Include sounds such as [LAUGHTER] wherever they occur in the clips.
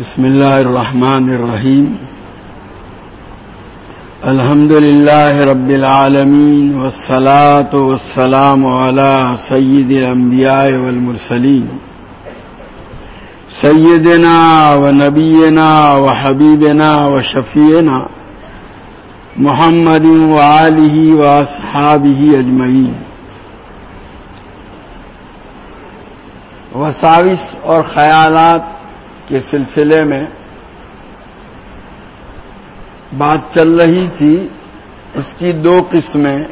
بسم الله الرحمن الرحيم. الحمد لله رب العالمين والصلاة والسلام على سيد الأنبياء والمرسلين. سيدنا ونبينا وحبيبنا وشفينا محمد وآله وأصحابه أجمعين. وساوس اور خیالات کے سلسلے میں بات چل رہی تھی اس کی دو قسمیں،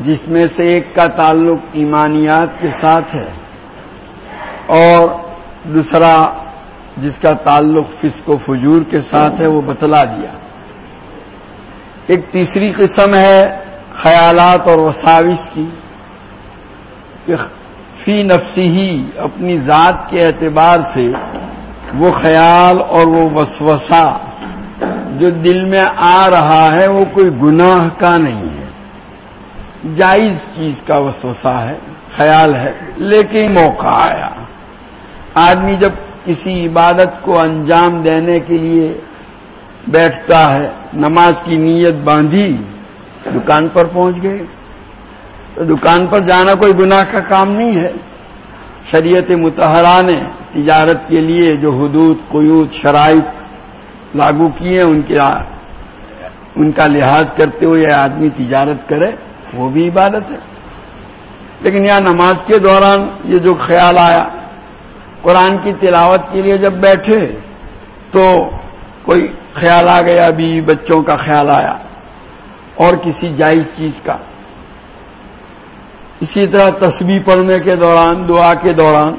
جس میں سے ایک کا تعلق ایمانیات کے ساتھ ہے اور دوسرا جس کا تعلق فسق و فجور کے ساتھ ہے، وہ بتلا دیا۔ ایک تیسری قسم ہے خیالات اور وساوس کی فی نفسی ہی اپنی ذات کے اعتبار سے وہ خیال اور وہ وسوسہ جو دل میں آ رہا ہے وہ کوئی گناہ کا نہیں ہے۔ جائز چیز کا وسوسہ ہے، خیال ہے، لیکن موقع آیا۔ آدمی جب کسی عبادت کو انجام دینے کے لیے بیٹھتا ہے، نماز کی نیت باندھی، دکان پر پہنچ گئے۔ دکان پر جانا کوئی گناہ کا کام نہیں ہے۔ شریعت متحرہ نے تجارت کے لیے جو حدود، قیود، شرائط لاگو کیے ان کے ان کا لحاظ کرتے ہوئے آدمی تجارت کرے، وہ بھی عبادت ہے۔ لیکن یہاں نماز کے دوران یہ جو خیال آیا، قرآن کی تلاوت کے لیے جب بیٹھے تو کوئی خیال آ گیا بیوی بچوں کا خیال آیا اور کسی جائز چیز کا۔ اسی طرح تسبیح پڑھنے کے دوران، دعا کے دوران،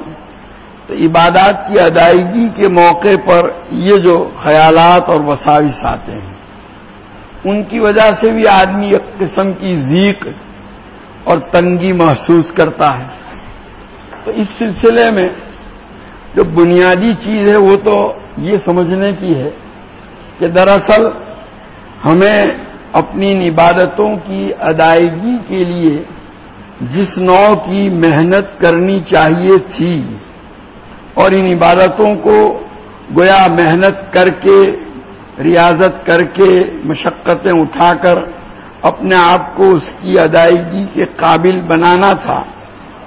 تو عبادات کی ادائیگی کے موقع پر یہ جو خیالات اور وساوس آتے ہیں، ان کی وجہ سے بھی آدمی ایک قسم کی ذیق اور تنگی محسوس کرتا ہے۔ تو اس سلسلے میں جو بنیادی چیز ہے، وہ تو یہ سمجھنے کی ہے کہ دراصل ہمیں اپنی عبادتوں کی ادائیگی کے لیے جس نو کی محنت کرنی چاہیے تھی اور ان عبادتوں کو گویا محنت کر کے، ریاضت کر کے، مشقتیں اٹھا کر اپنے آپ کو اس کی ادائیگی کے قابل بنانا تھا۔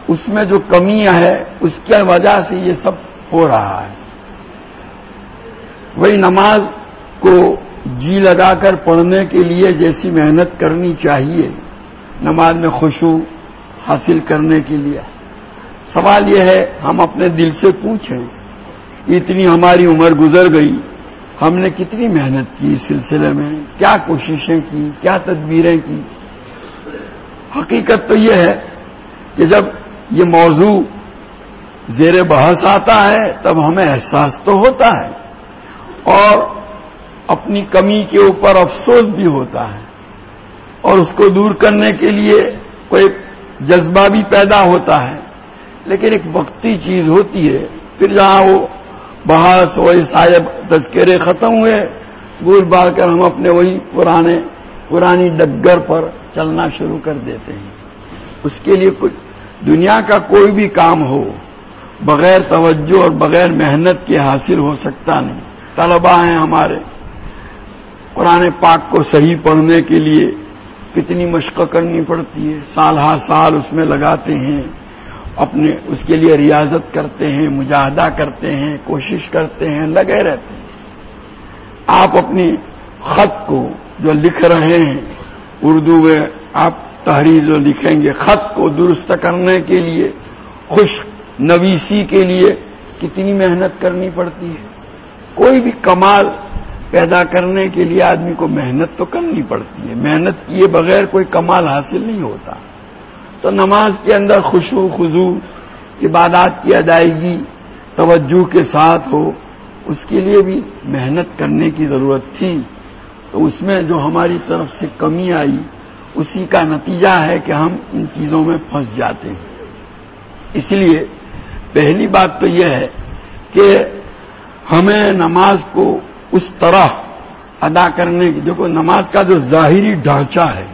اس میں جو کمی ہے، اس کی وجہ سے یہ سب ہو رہا ہے۔ وہی نماز کو جی لگا کر پڑھنے کے لیے جیسی محنت کرنی چاہیے۔ نماز میں خوشو حاصل کرنے کے لیے۔ سوال یہ ہے، ہم اپنے دل سے پوچھیں اتنی ہماری عمر گزر گئی، ہم نے کتنی محنت کی اس سلسلے میں؟ کیا کوششیں کی؟ کیا تدبیریں کی؟ حقیقت تو یہ ہے کہ جب یہ موضوع زیر بحث آتا ہے، تب ہمیں احساس تو ہوتا ہے اور اپنی کمی کے اوپر افسوس بھی ہوتا ہے۔ اور اس کو دور کرنے کے لیے کوئی جذبہ بھی پیدا ہوتا ہے۔ لیکن ایک وقتی چیز ہوتی ہے۔ پھر جہاں وہ بحث و صاحب تذکرے ختم ہوئے۔ گول بال کر ہم اپنے وہی پرانے، پرانی ڈگر پر چلنا شروع کر دیتے ہیں۔ اس کے لیے کچھ دنیا کا کوئی بھی کام ہو، بغیر توجہ اور بغیر محنت کے حاصل ہو سکتا نہیں۔ طلبا ہیں ہمارے۔ قرآن پاک کو صحیح پڑھنے کے لیے کتنی مشق کرنی پڑتی ہے سال ہر سال اس میں لگاتے ہیں، اپنے اس کے لیے ریاضت کرتے ہیں، مجاہدہ کرتے ہیں، کوشش کرتے ہیں، لگے رہتے ہیں۔ آپ اپنی خط کو جو لکھ رہے ہیں، اردو میں آپ تحریر جو لکھیں گے، خط کو درست کرنے کے لیے، خوش نویسی کے لیے کتنی محنت کرنی پڑتی ہے۔ کوئی بھی کمال پیدا کرنے کے لیے آدمی کو محنت تو کرنی پڑتی ہے۔ محنت کیے بغیر کوئی کمال حاصل نہیں ہوتا۔ تو نماز کے اندر خوشو خزو عبادات کی ادائیگی توجہ کے ساتھ ہو، اس کے لیے بھی محنت کرنے کی ضرورت تھی۔ تو اس میں جو ہماری طرف سے کمی آئی، اسی کا نتیجہ ہے کہ ہم ان چیزوں میں پھنس جاتے ہیں۔ اس لیے پہلی بات تو یہ ہے کہ ہمیں نماز کو اس طرح ادا کرنے کی دیکھو، نماز کا جو ظاہری ڈھانچہ ہے،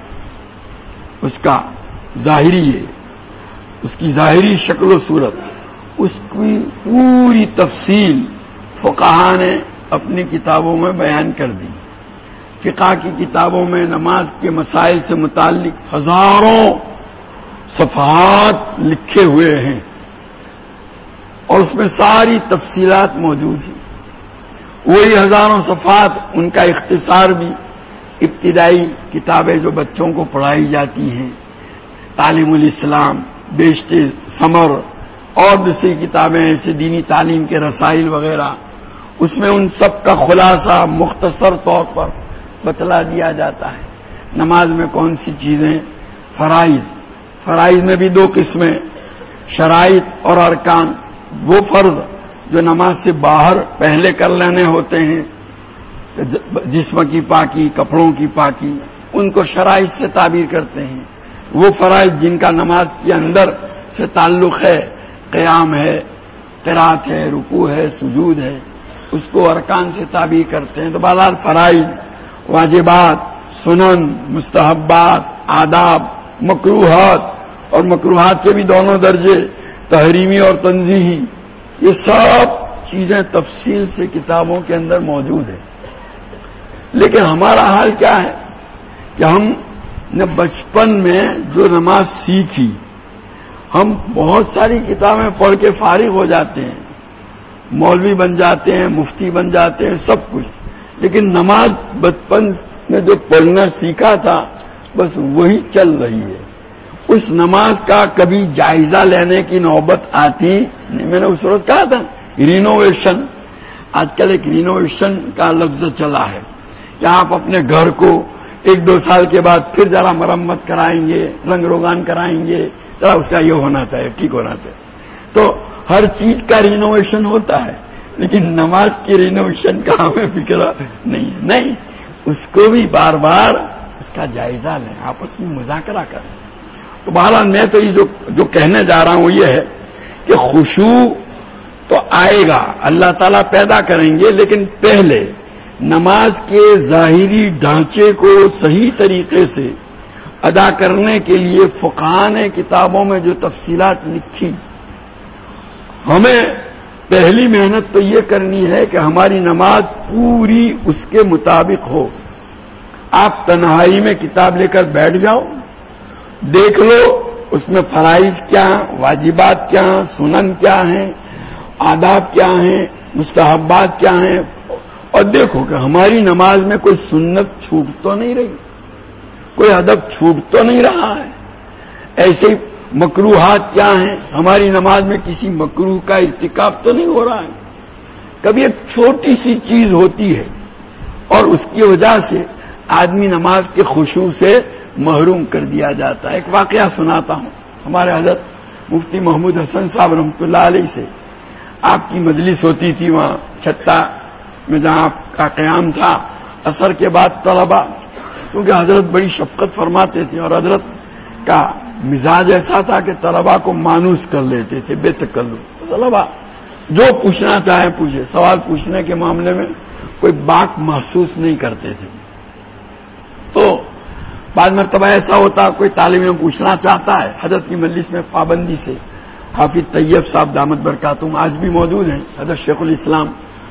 اس کا ظاہری ہے اس کی ظاہری شکل و صورت، اس کی پوری تفصیل فقہ نے اپنی کتابوں میں بیان کر دی۔ فقہ کی کتابوں میں نماز کے مسائل سے متعلق ہزاروں صفحات لکھے ہوئے ہیں اور اس میں ساری تفصیلات موجود ہیں۔ وہی ہزاروں صفحات ان کا اختصار بھی ابتدائی کتابیں جو بچوں کو پڑھائی جاتی ہیں۔ تعلیم الاسلام بیشتے سمر اور دوسری کتابیں ایسے دینی تعلیم کے رسائل وغیرہ۔ اس میں ان سب کا خلاصہ مختصر طور پر بتلا دیا جاتا ہے۔ نماز میں کون سی چیزیں؟ فرائض۔ فرائض میں بھی دو قسمیں، شرائط اور ارکان۔ وہ فرض جو نماز سے باہر پہلے کر لینے ہوتے ہیں جسم کی پاکی، کپڑوں کی پاکی، ان کو شرائط سے تعبیر کرتے ہیں۔ وہ فرائض جن کا نماز کے اندر سے تعلق ہے، قیام ہے قرات ہے رکو ہے، سجود ہے، اس کو ارکان سے تعبیر کرتے ہیں۔ تو بازار فرائض، واجبات، سنن، مستحبات، آداب مکروحات اور مکروحات کے بھی دونوں درجے، تحریمی اور تنظیحی یہ سب چیزیں تفصیل سے کتابوں کے اندر موجود ہیں۔ لیکن ہمارا حال کیا ہے کہ ہم نے بچپن میں جو نماز سیکھی، ہم بہت ساری کتابیں پڑھ کے فارغ ہو جاتے ہیں۔ مولوی بن جاتے ہیں، مفتی بن جاتے ہیں، سب کچھ۔ لیکن نماز بچپن میں جو پڑھنا سیکھا تھا، بس وہی چل رہی ہے۔ اس نماز کا کبھی جائزہ لینے کی نوبت آتی نہیں۔ میں نے اس وقت کہا تھا رینوویشن آج کل ایک رینوویشن کا لفظ چلا ہے کہ آپ اپنے گھر کو ایک دو سال کے بعد پھر ذرا مرمت کرائیں گے، رنگ روگان کرائیں گے، ذرا اس کا یہ ہونا چاہیے، ٹھیک ہونا چاہیے۔ تو ہر چیز کا رینوویشن ہوتا ہے، لیکن نماز کی رینوویشن کا ہمیں فکر نہیں۔ نہیں، اس کو بھی بار بار اس کا جائزہ لیں، آپس میں مذاکرہ کریں۔ تو بہرحال میں تو یہ جو جو کہنے جا رہا ہوں یہ ہے کہ خوشو تو آئے گا، اللہ تعالیٰ پیدا کریں گے، لیکن پہلے نماز کے ظاہری ڈھانچے کو صحیح طریقے سے ادا کرنے کے لیے فقان کتابوں میں جو تفصیلات لکھی، ہمیں پہلی محنت تو یہ کرنی ہے کہ ہماری نماز پوری اس کے مطابق ہو۔ آپ تنہائی میں کتاب لے کر بیٹھ جاؤ۔ دیکھ لو، اس میں فرائض کیا واجبات کیا سنن کیا ہیں، آداب کیا ہیں، مستحبات کیا ہیں۔ اور دیکھو کہ ہماری نماز میں کوئی سنت چھوٹ تو نہیں رہی، کوئی ادب چھوٹ تو نہیں رہا ہے۔ ایسے مکروحات کیا ہیں، ہماری نماز میں کسی مکروح کا ارتکاب تو نہیں ہو رہا ہے۔ کبھی ایک چھوٹی سی چیز ہوتی ہے اور اس کی وجہ سے آدمی نماز کے خوشبو سے محروم کر دیا جاتا ہے۔ ایک واقعہ سناتا ہوں۔ ہمارے حضرت مفتی محمود حسن صاحب رحمۃ اللہ علیہ سے۔ آپ کی مجلس ہوتی تھی وہاں، چھتا میں جہاں آپ کا قیام تھا۔ اثر کے بعد طلبا کیونکہ حضرت بڑی شفقت فرماتے تھے اور حضرت کا مزاج ایسا تھا کہ طلبا کو مانوس کر لیتے تھے، بے تکلو طلبا جو پوچھنا چاہیں پوچھے۔ سوال پوچھنے کے معاملے میں کوئی بات محسوس نہیں کرتے تھے۔ تو بعض مرتبہ ایسا ہوتا کوئی تعلیم میں پوچھنا چاہتا ہے، حضرت کی مجلس میں پابندی سے حافظ طیب صاحب دامت برکاتم آج بھی موجود ہیں۔ حضرت شیخ الاسلام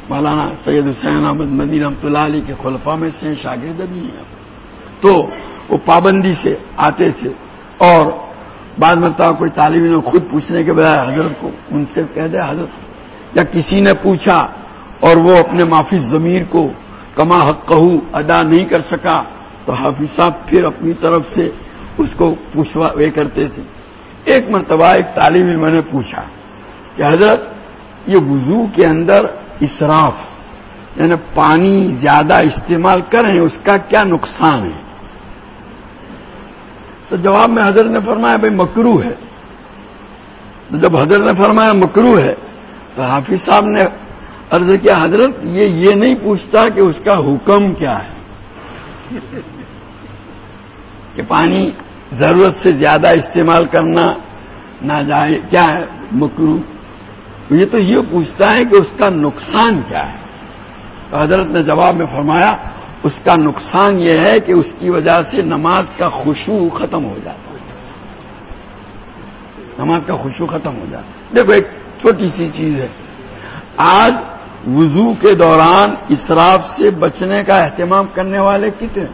مولانا سید حسین احمد مدی رحمۃ اللہ علی کے خلفا میں سے شاگرد بھی ہیں۔ تو وہ پابندی سے آتے تھے اور بعض مرتبہ کوئی طالب علم خود پوچھنے کے بجائے حضرت کو ان سے کہہ دے، حضرت، یا کسی نے پوچھا اور وہ اپنے معافی ضمیر کو کما حق کہو ادا نہیں کر سکا تو حافظ صاحب پھر اپنی طرف سے اس کو پوچھوا کرتے تھے۔ ایک مرتبہ ایک طالب علم نے پوچھا کہ حضرت، یہ وضو کے اندر اسراف یعنی پانی زیادہ استعمال کریں، اس کا کیا نقصان ہے؟ تو جواب میں حضرت نے فرمایا، بھائی مکرو ہے۔ تو جب حضرت نے فرمایا مکرو ہے، تو حافظ صاحب نے عرض کیا، حضرت، یہ یہ نہیں پوچھتا کہ اس کا حکم کیا ہے؟ کہ پانی ضرورت سے زیادہ استعمال کرنا نہ جائے کیا ہے مکرو؟ یہ تو یہ پوچھتا ہے کہ اس کا نقصان کیا ہے۔ تو حضرت نے جواب میں فرمایا، اس کا نقصان یہ ہے کہ اس کی وجہ سے نماز کا خوشبو ختم ہو جاتا ہے۔ نماز کا خوشبو ختم ہو جاتا ہے۔ دیکھو، ایک چھوٹی سی چیز ہے۔ آج وضو کے دوران اسراف سے بچنے کا اہتمام کرنے والے کتنے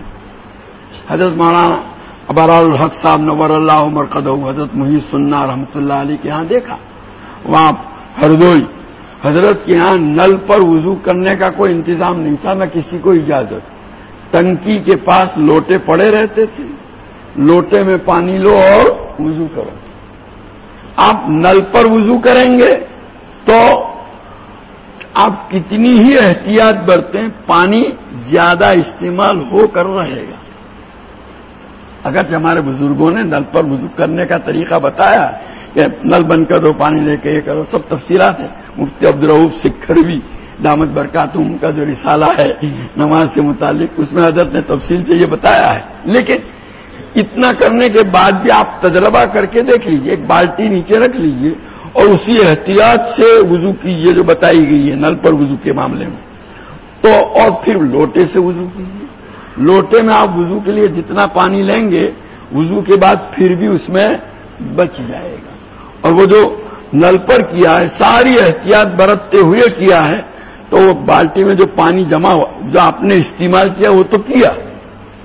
حضرت مولانا ابرال الحق صاحب نور اللہ عمر قدو حضرت محیط سننا رحمۃ اللہ علیہ کے یہاں دیکھا۔ وہاں ہردوئی حضرت کے یہاں نل پر وضو کرنے کا کوئی انتظام نہیں تھا، نہ کسی کو اجازت۔ ٹنکی کے پاس لوٹے پڑے رہتے تھے۔ لوٹے میں پانی لو اور وضو کرو۔ آپ نل پر وضو کریں گے تو آپ کتنی ہی احتیاط برتیں، پانی زیادہ استعمال ہو کر رہے گا۔ اگرچہ ہمارے بزرگوں نے نل پر وضو کرنے کا طریقہ بتایا کہ نل بند کر دو، پانی لے کے یہ کرو، سب تفصیلات ہیں۔ مفتی عبدالرعوف سکھروی دامت برکاتم کا جو رسالہ ہے نماز سے متعلق، اس میں حضرت نے تفصیل سے یہ بتایا ہے۔ لیکن اتنا کرنے کے بعد بھی آپ تجربہ کر کے دیکھ لیجیے، ایک بالٹی نیچے رکھ لیجیے اور اسی احتیاط سے وضو کیجیے جو بتائی گئی ہے نل پر وضو کے معاملے میں۔ تو اور پھر لوٹے سے وضو کیجیے لوٹے میں آپ وضو کے لیے جتنا پانی لیں گے، وضو کے بعد پھر بھی اس میں بچ جائے گا۔ اور وہ جو نل پر کیا ہے، ساری احتیاط برتتے ہوئے کیا ہے، تو وہ بالٹی میں جو پانی جمع ہوا، جو آپ نے استعمال کیا، وہ تو کیا۔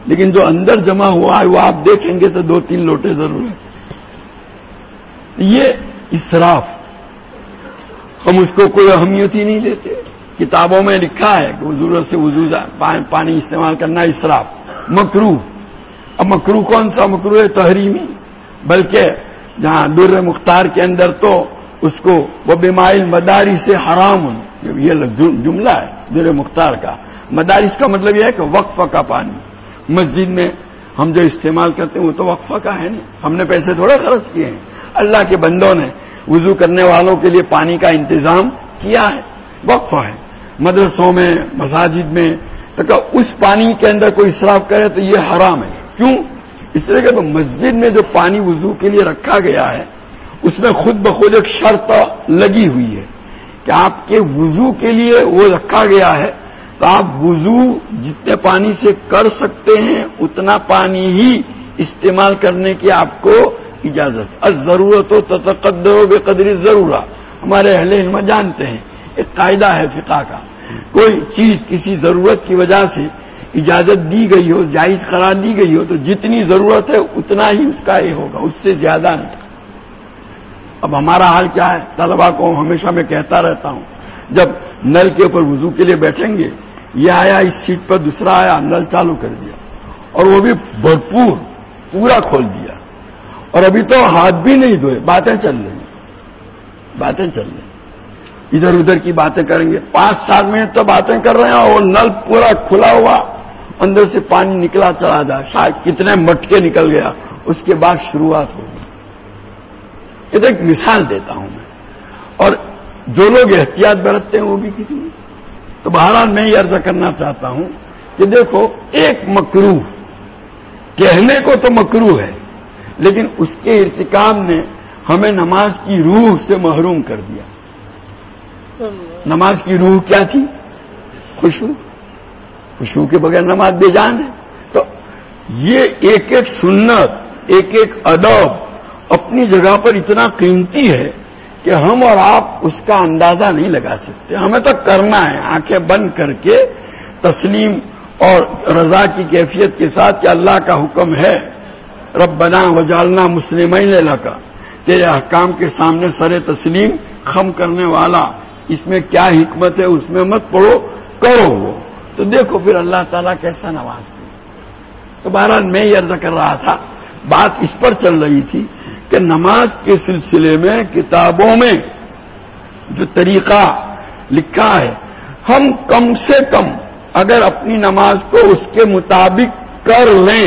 لیکن جو اندر جمع ہوا ہے، وہ آپ دیکھیں گے تو دو تین لوٹے ضرور ہیں۔ یہ اسراف۔ ہم اس کو کوئی اہمیت ہی نہیں دیتے۔ کتابوں میں لکھا ہے کہ ضرورت سے وضو پانی استعمال کرنا اسراف مکرو اب مکرو کون سا؟ مکرو ہے تحریمی۔ بلکہ جہاں در مختار کے اندر تو اس کو وہ بیمائل مداری سے حرام یہ جملہ ہے در مختار کا۔ مدارس کا مطلب یہ ہے کہ وقف کا پانی۔ مسجد میں ہم جو استعمال کرتے ہیں وہ تو وقفہ کا ہے نا۔ ہم نے پیسے تھوڑے خرچ کیے ہیں۔ اللہ کے بندوں نے وضو کرنے والوں کے لیے پانی کا انتظام کیا ہے۔ وقفہ ہے۔ مدرسوں میں، مساجد میں، تو اس پانی کے اندر کوئی اسراف کرے تو یہ حرام ہے۔ کیوں؟ اس طرح کہ مسجد میں جو پانی وضو کے لیے رکھا گیا ہے، اس میں خود بخود ایک شرط لگی ہوئی ہے کہ آپ کے وضو کے لیے وہ رکھا گیا ہے۔ تو آپ وضو جتنے پانی سے کر سکتے ہیں، اتنا پانی ہی استعمال کرنے کی آپ کو اجازت۔ ضرورت ہو تو تقدر و بے قدری ضرورت ہمارے اہل علم جانتے ہیں۔ ایک قاعدہ ہے فقہ کا۔ کوئی چیز کسی ضرورت کی وجہ سے اجازت دی گئی ہو، جائز قرار دی گئی ہو، تو جتنی ضرورت ہے اتنا ہی اس کا یہ ہوگا، اس سے زیادہ نہیں۔ اب ہمارا حال کیا ہے؟ طلبا کو ہمیشہ میں کہتا رہتا ہوں، جب نل کے اوپر وضو کے لیے بیٹھیں گے، یہ آیا اس سیٹ پر، دوسرا آیا، نل چالو کر دیا۔ اور وہ بھی بھرپور، پورا کھول دیا۔ اور ابھی تو ہاتھ بھی نہیں دھوئے، باتیں چل رہی باتیں چل رہی ادھر ادھر کی باتیں کریں گے۔ پانچ سات منٹ تو باتیں کر رہے ہیں اور نل پورا کھلا ہوا اندر سے پانی نکلا چلا جائے شاید کتنے مٹکے نکل گیا۔ اس کے بعد شروعات ہوگی یہ تو ایک مثال دیتا ہوں میں۔ اور جو لوگ احتیاط برتتے ہیں وہ بھی کتنی تو بہرحال میں یہ عرض کرنا چاہتا ہوں کہ دیکھو، ایک مکرو کہنے کو تو مکرو ہے، لیکن اس کے ارتکاب نے ہمیں نماز کی روح سے محروم کر دیا۔ نماز کی روح کیا تھی؟ خوشبو۔ خوشبو کے بغیر نماز بے جان ہے۔ تو یہ ایک ایک سنت، ایک ایک ادب اپنی جگہ پر اتنا قیمتی ہے کہ ہم اور آپ اس کا اندازہ نہیں لگا سکتے۔ ہمیں تو کرنا ہے، آنکھیں بند کر کے تسلیم اور رضا کی کیفیت کے ساتھ کہ اللہ کا حکم ہے۔ رب بنا وجالنا مسلم علاقہ تیرے حکام کے سامنے سر تسلیم، خم کرنے والا اس میں کیا حکمت ہے، اس میں مت پڑھو، کرو۔ وہ تو دیکھو پھر اللہ تعالیٰ کیسا نواز دے تو بہرحال میں یہ عرض کر رہا تھا، بات اس پر چل رہی تھی کہ نماز کے سلسلے میں کتابوں میں جو طریقہ لکھا ہے، ہم کم سے کم اگر اپنی نماز کو اس کے مطابق کر لیں،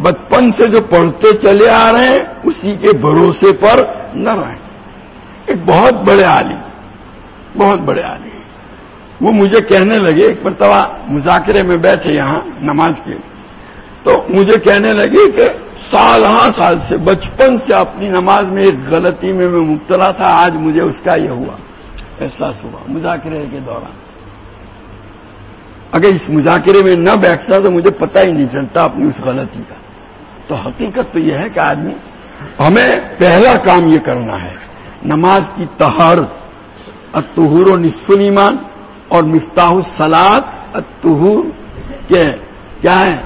بچپن سے جو پڑھتے چلے آ رہے ہیں، اسی کے بھروسے پر نہ رہیں۔ ایک بہت بڑے عالم، بہت بڑے عالم۔ وہ مجھے کہنے لگے، ایک مرتبہ مذاکرے میں بیٹھے یہاں نماز کے۔ تو مجھے کہنے لگے کہ سال ہاں سال سے بچپن سے اپنی نماز میں ایک غلطی میں میں مبتلا تھا، آج مجھے اس کا یہ ہوا، احساس ہوا مذاکرے کے دوران۔ اگر اس مذاکرے میں نہ بیٹھتا تو مجھے پتہ ہی نہیں چلتا اپنی اس غلطی کا۔ تو حقیقت تو یہ ہے کہ آدمی، ہمیں پہلا کام یہ کرنا ہے۔ نماز کی تہارت اتہور و نصف ایمان اور مفتاح السلاد اتہور کے کیا ہے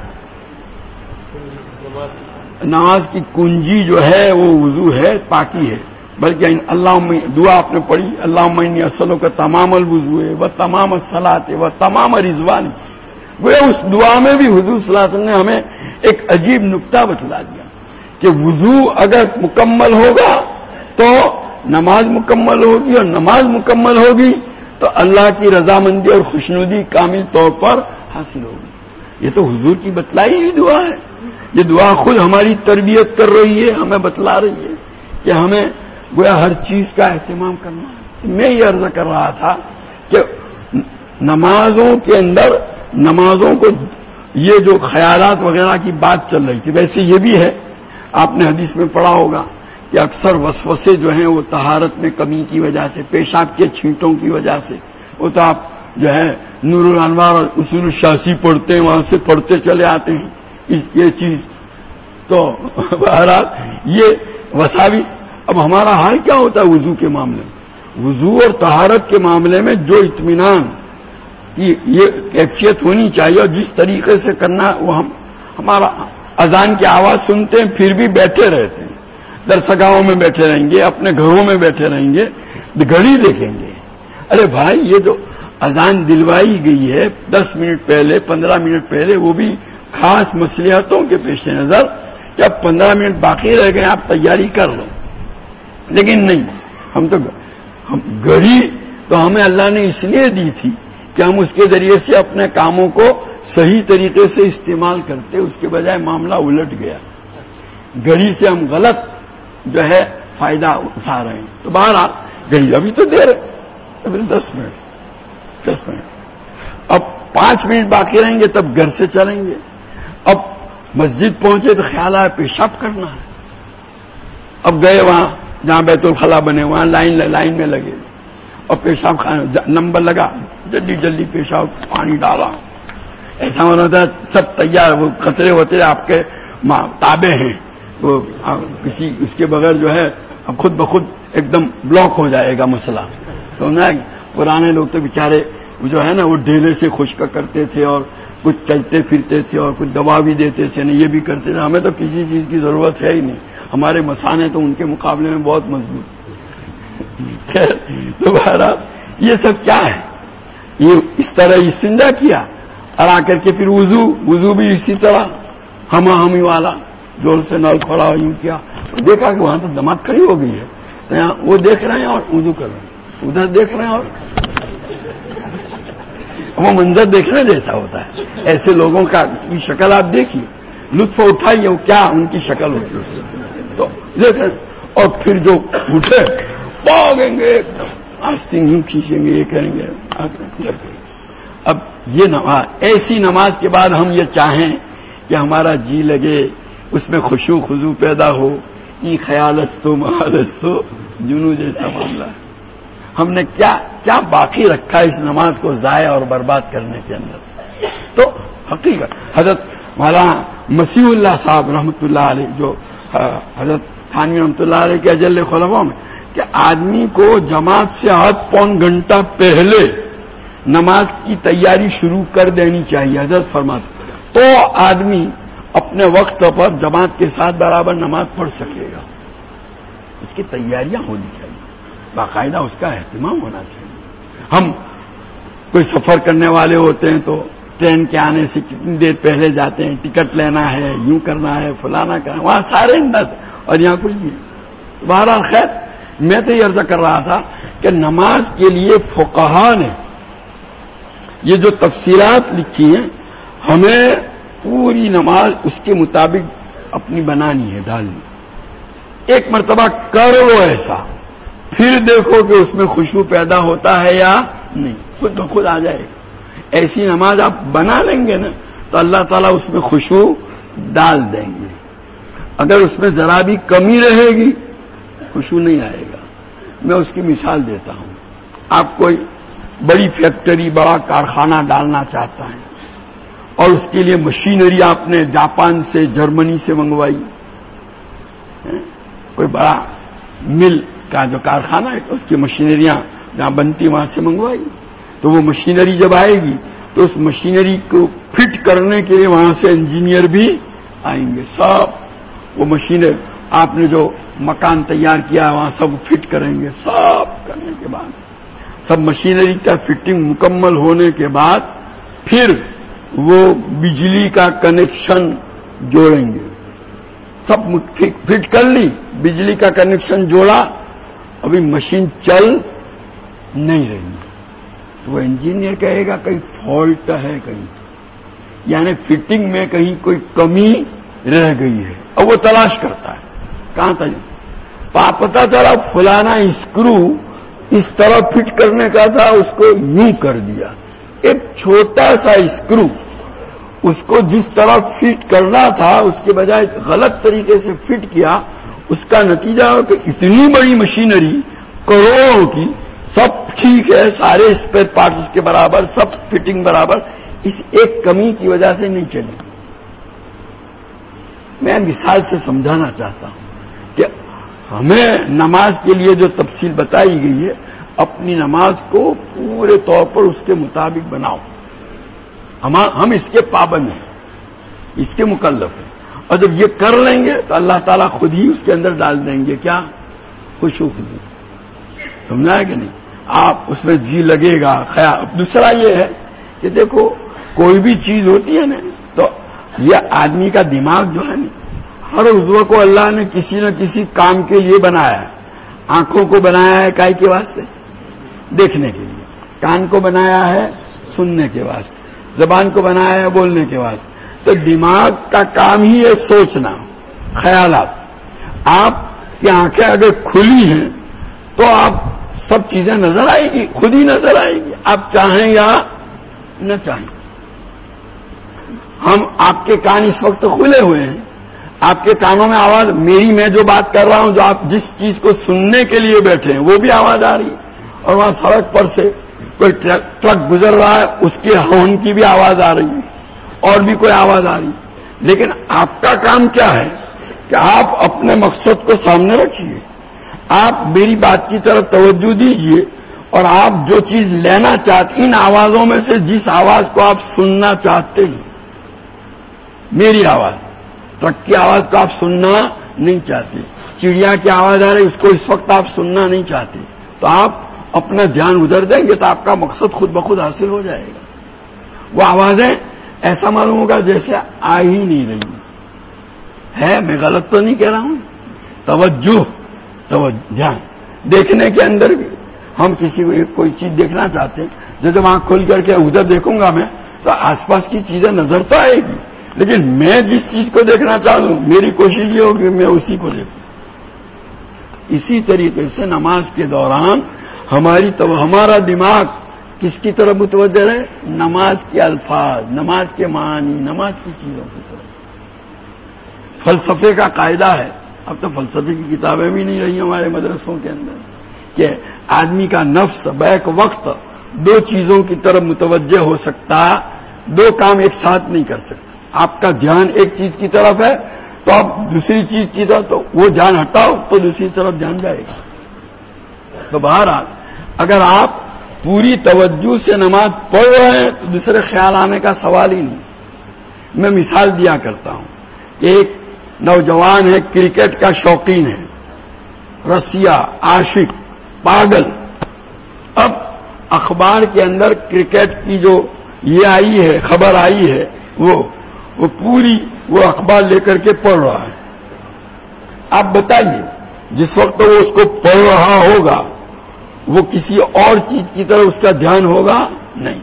نماز کی کنجی جو ہے وہ وضو ہے، پاکی ہے۔ بلکہ اللہ دعا آپ نے پڑھی اللہ عمنی اصلوں کا تمام الوضو ہے وہ تمام اصلاط ہے وہ تمام رضوان۔ وہ اس دعا میں بھی حضور صلی اللہ علیہ وسلم نے ہمیں ایک عجیب نقطہ بتلا دیا کہ وضو اگر مکمل ہوگا تو نماز مکمل ہوگی اور نماز مکمل ہوگی تو اللہ کی رضامندی اور خوشنودی کامل طور پر حاصل ہوگی۔ یہ تو حضور کی بتلائی ہوئی دعا ہے۔ یہ دعا خود ہماری تربیت کر رہی ہے، ہمیں بتلا رہی ہے کہ ہمیں گویا ہر چیز کا اہتمام کرنا ہے۔ میں یہ عرض کر رہا تھا کہ نمازوں کے اندر نمازوں کو یہ جو خیالات وغیرہ کی بات چل رہی تھی، ویسے یہ بھی ہے۔ آپ نے حدیث میں پڑھا ہوگا کہ اکثر وسوسے جو ہیں وہ تہارت میں کمی کی وجہ سے، پیشاب کے چھینٹوں کی وجہ سے۔ وہ تو آپ جو ہے نور الانوار اور اصول الشاسی پڑھتے ہیں، وہاں سے پڑھتے چلے آتے ہیں۔ یہ چیز تو بہرحال یہ وساوی اب ہمارا حال کیا ہوتا ہے وضو کے معاملے میں؟ وضو اور تہارت کے معاملے میں جو اطمینان کی یہ کیفیت ہونی چاہیے اور جس طریقے سے کرنا، وہ ہم ہمارا اذان کی آواز سنتے ہیں، پھر بھی بیٹھے رہتے ہیں۔ درسگاہوں میں بیٹھے رہیں گے، اپنے گھروں میں بیٹھے رہیں گے، گھڑی دیکھیں گے۔ ارے بھائی، یہ جو اذان دلوائی گئی ہے، دس منٹ پہلے، پندرہ منٹ پہلے، وہ بھی خاص مصلیحتوں کے پیش نظر کہ اب پندرہ منٹ باقی رہ گئے، آپ تیاری کر لو۔ لیکن نہیں، ہم تو ہم گھڑی تو ہمیں اللہ نے اس لیے دی تھی کہ ہم اس کے ذریعے سے اپنے کاموں کو صحیح طریقے سے استعمال کرتے، اس کے بجائے معاملہ الٹ گیا۔ گھڑی سے ہم غلط جو ہے فائدہ اٹھا رہے ہیں۔ تو باہر آ گھڑی ابھی تو دے رہے ابھی دس منٹ دس منٹ۔ اب پانچ منٹ باقی رہیں گے، تب گھر سے چلیں گے۔ اب مسجد پہنچے تو خیال آیا پیشاب کرنا ہے۔ اب گئے وہاں، جہاں بیت الخلا بنے، وہاں لائن لائن میں لگے۔ اور پیشاب کھانا نمبر لگا، جلدی جلدی پیشاب، پانی ڈالا۔ ایسا ہونا تھا، سب تیار، وہ کچرے وطرے آپ کے تابے ہیں۔ وہ کسی اس کے بغیر جو ہے اب خود بخود ایک دم بلاک ہو جائے گا مسئلہ۔ سمجھا پرانے لوگ تو بےچارے جو ہے نا وہ ڈھیلے سے خشک کرتے تھے اور کچھ چلتے پھرتے تھے اور کچھ دوا بھی دیتے تھے نہیں یہ بھی کرتے تھے۔ ہمیں تو کسی چیز کی ضرورت ہے ہی نہیں۔ ہمارے مسانے تو ان کے مقابلے میں بہت مضبوط۔ دوبارہ یہ سب کیا ہے؟ یہ اس طرح سندہ کیا؟ اور آ کر کے پھر وضو وضو بھی اسی طرح ہما ہمی والا۔ جوڑ سے نل کھڑا یوں کیا۔ دیکھا کہ وہاں تو دمات کھڑی ہو گئی ہے۔ وہ دیکھ رہے ہیں اور وضو کر رہے ہیں۔ ادھر دیکھ رہے ہیں اور وہ منظر دیکھنے جیسا ہوتا ہے۔ ایسے لوگوں کا شکل آپ دیکھیے۔ لطف اٹھائیے وہ کیا ان کی شکل ہوتی ہے۔ تو دیکھیں اور پھر جو اٹھے پاگیں گے آستین یوں کھینچیں گے، یہ کریں گے۔ اب یہ نماز، ایسی نماز کے بعد ہم یہ چاہیں کہ ہمارا جی لگے۔ اس میں خوشو خزو پیدا ہو، یہ خیالستو محالستو جنو جیسا معاملہ ہے۔ ہم نے کیا کیا باقی رکھا اس نماز کو ضائع اور برباد کرنے کے اندر؟ تو حقیقت، حضرت مولانا مسیح اللہ صاحب رحمۃ اللہ علیہ، جو حضرت تھانوی رحمۃ اللہ علیہ کے اجل خلفوں میں، کہ آدمی کو جماعت سے آدھ پون گھنٹہ پہلے نماز کی تیاری شروع کر دینی چاہیے، حضرت فرماتے تو آدمی اپنے وقت پر جماعت کے ساتھ برابر نماز پڑھ سکے گا۔ اس کی تیاریاں ہونی چاہیے۔ باقاعدہ اس کا اہتمام ہونا چاہیے۔ ہم کوئی سفر کرنے والے ہوتے ہیں تو ٹرین کے آنے سے کتنی دیر پہلے جاتے ہیں، ٹکٹ لینا ہے، یوں کرنا ہے، فلانا کرنا وہاں سارے اندر اور یہاں کچھ بھی بہرحال خیر، میں تو یہ عرض کر رہا تھا کہ نماز کے لیے فقہا نے یہ جو تفصیلات لکھی ہیں، ہمیں پوری نماز اس کے مطابق اپنی بنانی ہے، ڈالنی۔ ایک مرتبہ کر لو ایسا، پھر دیکھو کہ اس میں خوشبو پیدا ہوتا ہے یا نہیں۔ خود بخود آ جائے۔ گا ایسی نماز آپ بنا لیں گے نا، تو اللہ تعالیٰ اس میں خوشبو ڈال دیں گے۔ اگر اس میں ذرا بھی کمی رہے گی، خوشبو نہیں آئے گا۔ میں اس کی مثال دیتا ہوں۔ آپ کوئی بڑی فیکٹری، بڑا کارخانہ ڈالنا چاہتا ہے اور اس کے لیے مشینری آپ نے جاپان سے، جرمنی سے منگوائی۔ ہاں؟ کوئی بڑا مل کا جو کارخانہ ہے، اس کی مشینریاں جہاں بنتی وہاں سے منگوائی۔ تو وہ مشینری جب آئے گی، تو اس مشینری کو فٹ کرنے کے لیے وہاں سے انجینئر بھی آئیں گے۔ سب وہ مشینر آپ نے جو مکان تیار کیا وہاں سب فٹ کریں گے۔ سب کرنے کے بعد، سب مشینری کا فٹنگ مکمل ہونے کے بعد پھر وہ بجلی کا کنیکشن جوڑیں گے۔ سب فٹ کر لی، بجلی کا کنیکشن جوڑا۔ ابھی مشین چل نہیں رہی۔ تو وہ انجینئر کہے گا، کہیں فالٹ ہے کہیں۔ یعنی فٹنگ میں کہیں کوئی کمی رہ گئی ہے۔ اور وہ تلاش کرتا ہے۔ کہاں تھا پتا چلا فلانا اسکرو اس طرح فٹ کرنے کا تھا، اس کو یوں کر دیا۔ ایک چھوٹا سا اسکرو، اس کو جس طرح فٹ کرنا تھا، اس کے بجائے غلط طریقے سے فٹ کیا، اس کا نتیجہ ہو کہ اتنی بڑی مشینری کروڑوں کی، سب ٹھیک ہے، سارے اسپیئر پارٹس کے برابر، سب فٹنگ برابر، اس ایک کمی کی وجہ سے نہیں چلی میں مثال سے سمجھانا چاہتا ہوں کہ ہمیں نماز کے لیے جو تفصیل بتائی گئی ہے اپنی نماز کو پورے طور پر اس کے مطابق بناؤ۔ ہم اس کے پابند ہیں۔ اس کے مکلف ہیں۔ اور جب یہ کر لیں گے تو اللہ تعالیٰ خود ہی اس کے اندر ڈال دیں گے۔ کیا؟ خوشو خوشی سمجھا ہے کہ نہیں؟ آپ اس میں جی لگے گا۔ خیال دوسرا یہ ہے کہ دیکھو، کوئی بھی چیز ہوتی ہے نا، تو یہ آدمی کا دماغ جو ہے نا، ہر عضو کو اللہ نے کسی نہ کسی کام کے لیے بنایا ہے۔ آنکھوں کو بنایا ہے کائی کے واسطے۔ دیکھنے کے لیے۔ کان کو بنایا ہے سننے کے واسطے، زبان کو بنایا ہے بولنے کے واسطے۔ تو دماغ کا کام ہی ہے سوچنا، خیالات۔ آپ کی آنکھیں اگر کھلی ہیں تو آپ سب چیزیں نظر آئے گی، خود ہی نظر آئے گی۔ آپ چاہیں یا نہ چاہیں۔ ہم آپ کے کان اس وقت کھلے ہوئے ہیں۔ آپ کے کانوں میں آواز، میری میں جو بات کر رہا ہوں، جو آپ جس چیز کو سننے کے لیے بیٹھے ہیں، وہ بھی آواز آ رہی ہے۔ اور وہاں سڑک پر سے کوئی ٹرک گزر رہا ہے، اس کے ہون کی بھی آواز آ رہی ہے، اور بھی کوئی آواز آ رہی ہے۔ لیکن آپ کا کام کیا ہے کہ آپ اپنے مقصد کو سامنے رکھیے۔ آپ میری بات کی طرف توجہ دیجیے اور آپ جو چیز لینا چاہتے ان آوازوں میں سے جس آواز کو آپ سننا چاہتے ہیں، میری آواز۔ ٹرک کی آواز کو آپ سننا نہیں چاہتے۔ چڑیا کی آواز آ رہی، اس کو اس وقت آپ سننا نہیں چاہتے۔ تو آپ اپنا دھیان ادھر دیں گے تو آپ کا مقصد خود بخود حاصل ہو جائے گا۔ وہ آوازیں ایسا معلوم ہوگا جیسے آ ہی نہیں رہی ہے، میں غلط تو نہیں کہہ رہا ہوں؟ توجہ توجہ، دھیان۔ دیکھنے کے اندر بھی ہم کسی کو کوئی چیز دیکھنا چاہتے ہیں۔ جب آنکھ کھول کر کے ادھر دیکھوں گا میں، تو آس پاس کی چیزیں نظر تو آئے گی۔ لیکن میں جس چیز کو دیکھنا چاہوں، میری کوشش یہ ہوگی میں اسی کو دیکھوں۔ اسی طریقے سے نماز کے دوران ہماری تو ہمارا دماغ کس کی طرف متوجہ ہے؟ نماز کے الفاظ، نماز کے معنی، نماز کی چیزوں کی طرف۔ فلسفے کا قاعدہ ہے۔ اب تو فلسفے کی کتابیں بھی نہیں رہی ہمارے مدرسوں کے اندر۔ کہ آدمی کا نفس بیک وقت دو چیزوں کی طرف متوجہ ہو سکتا، دو کام ایک ساتھ نہیں کر سکتا۔ آپ کا دھیان ایک چیز کی طرف ہے، تو آپ دوسری چیز کی طرف، تو وہ دھیان ہٹاؤ تو دوسری طرف دھیان جائے گا۔ تو بہرحال اگر آپ پوری توجہ سے نماز پڑھ رہے ہیں تو دوسرے خیال آنے کا سوال ہی نہیں۔ میں مثال دیا کرتا ہوں کہ ایک نوجوان ہے، کرکٹ کا شوقین ہے، رسیا، عاشق، پاگل۔ اب اخبار کے اندر کرکٹ کی جو یہ آئی ہے، خبر آئی ہے، وہ وہ پوری وہ اخبار لے کر کے پڑھ رہا ہے۔ آپ بتائیے، جس وقت وہ اس کو پڑھ رہا ہوگا وہ کسی اور چیز کی طرح اس کا دھیان ہوگا؟ نہیں۔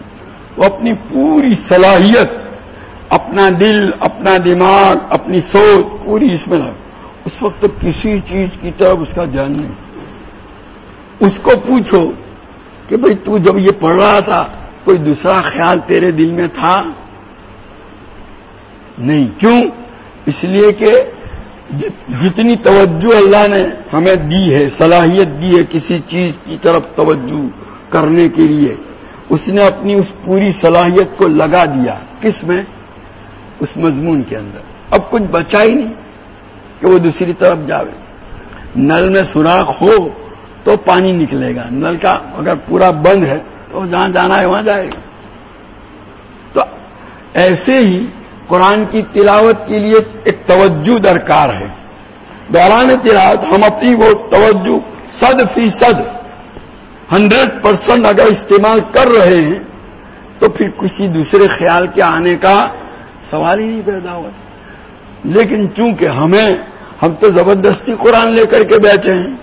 وہ اپنی پوری صلاحیت، اپنا دل، اپنا دماغ، اپنی سوچ پوری اس میں لگ اس وقت کسی چیز کی طرف اس کا دھیان نہیں۔ اس کو پوچھو کہ بھئی تو جب یہ پڑھ رہا تھا، کوئی دوسرا خیال تیرے دل میں تھا؟ نہیں۔ کیوں؟ اس لیے کہ جتنی توجہ اللہ نے ہمیں دی ہے، صلاحیت دی ہے کسی چیز کی طرف توجہ کرنے کے لیے، اس نے اپنی اس پوری صلاحیت کو لگا دیا کس میں؟ اس مضمون کے اندر۔ اب کچھ بچا ہی نہیں کہ وہ دوسری طرف جاوے۔ نل میں سوراخ ہو تو پانی نکلے گا۔ نل کا اگر پورا بند ہے تو جہاں جانا ہے وہاں جائے گا۔ تو ایسے ہی قرآن کی تلاوت کے لیے ایک توجہ درکار ہے۔ دوران تلاوت ہم اپنی وہ توجہ صد فیصد، ہنڈریڈ پرسینٹ اگر استعمال کر رہے ہیں، تو پھر کسی دوسرے خیال کے آنے کا سوال ہی نہیں پیدا ہوا۔ لیکن چونکہ ہمیں، ہم تو زبردستی قرآن لے کر کے بیٹھے ہیں،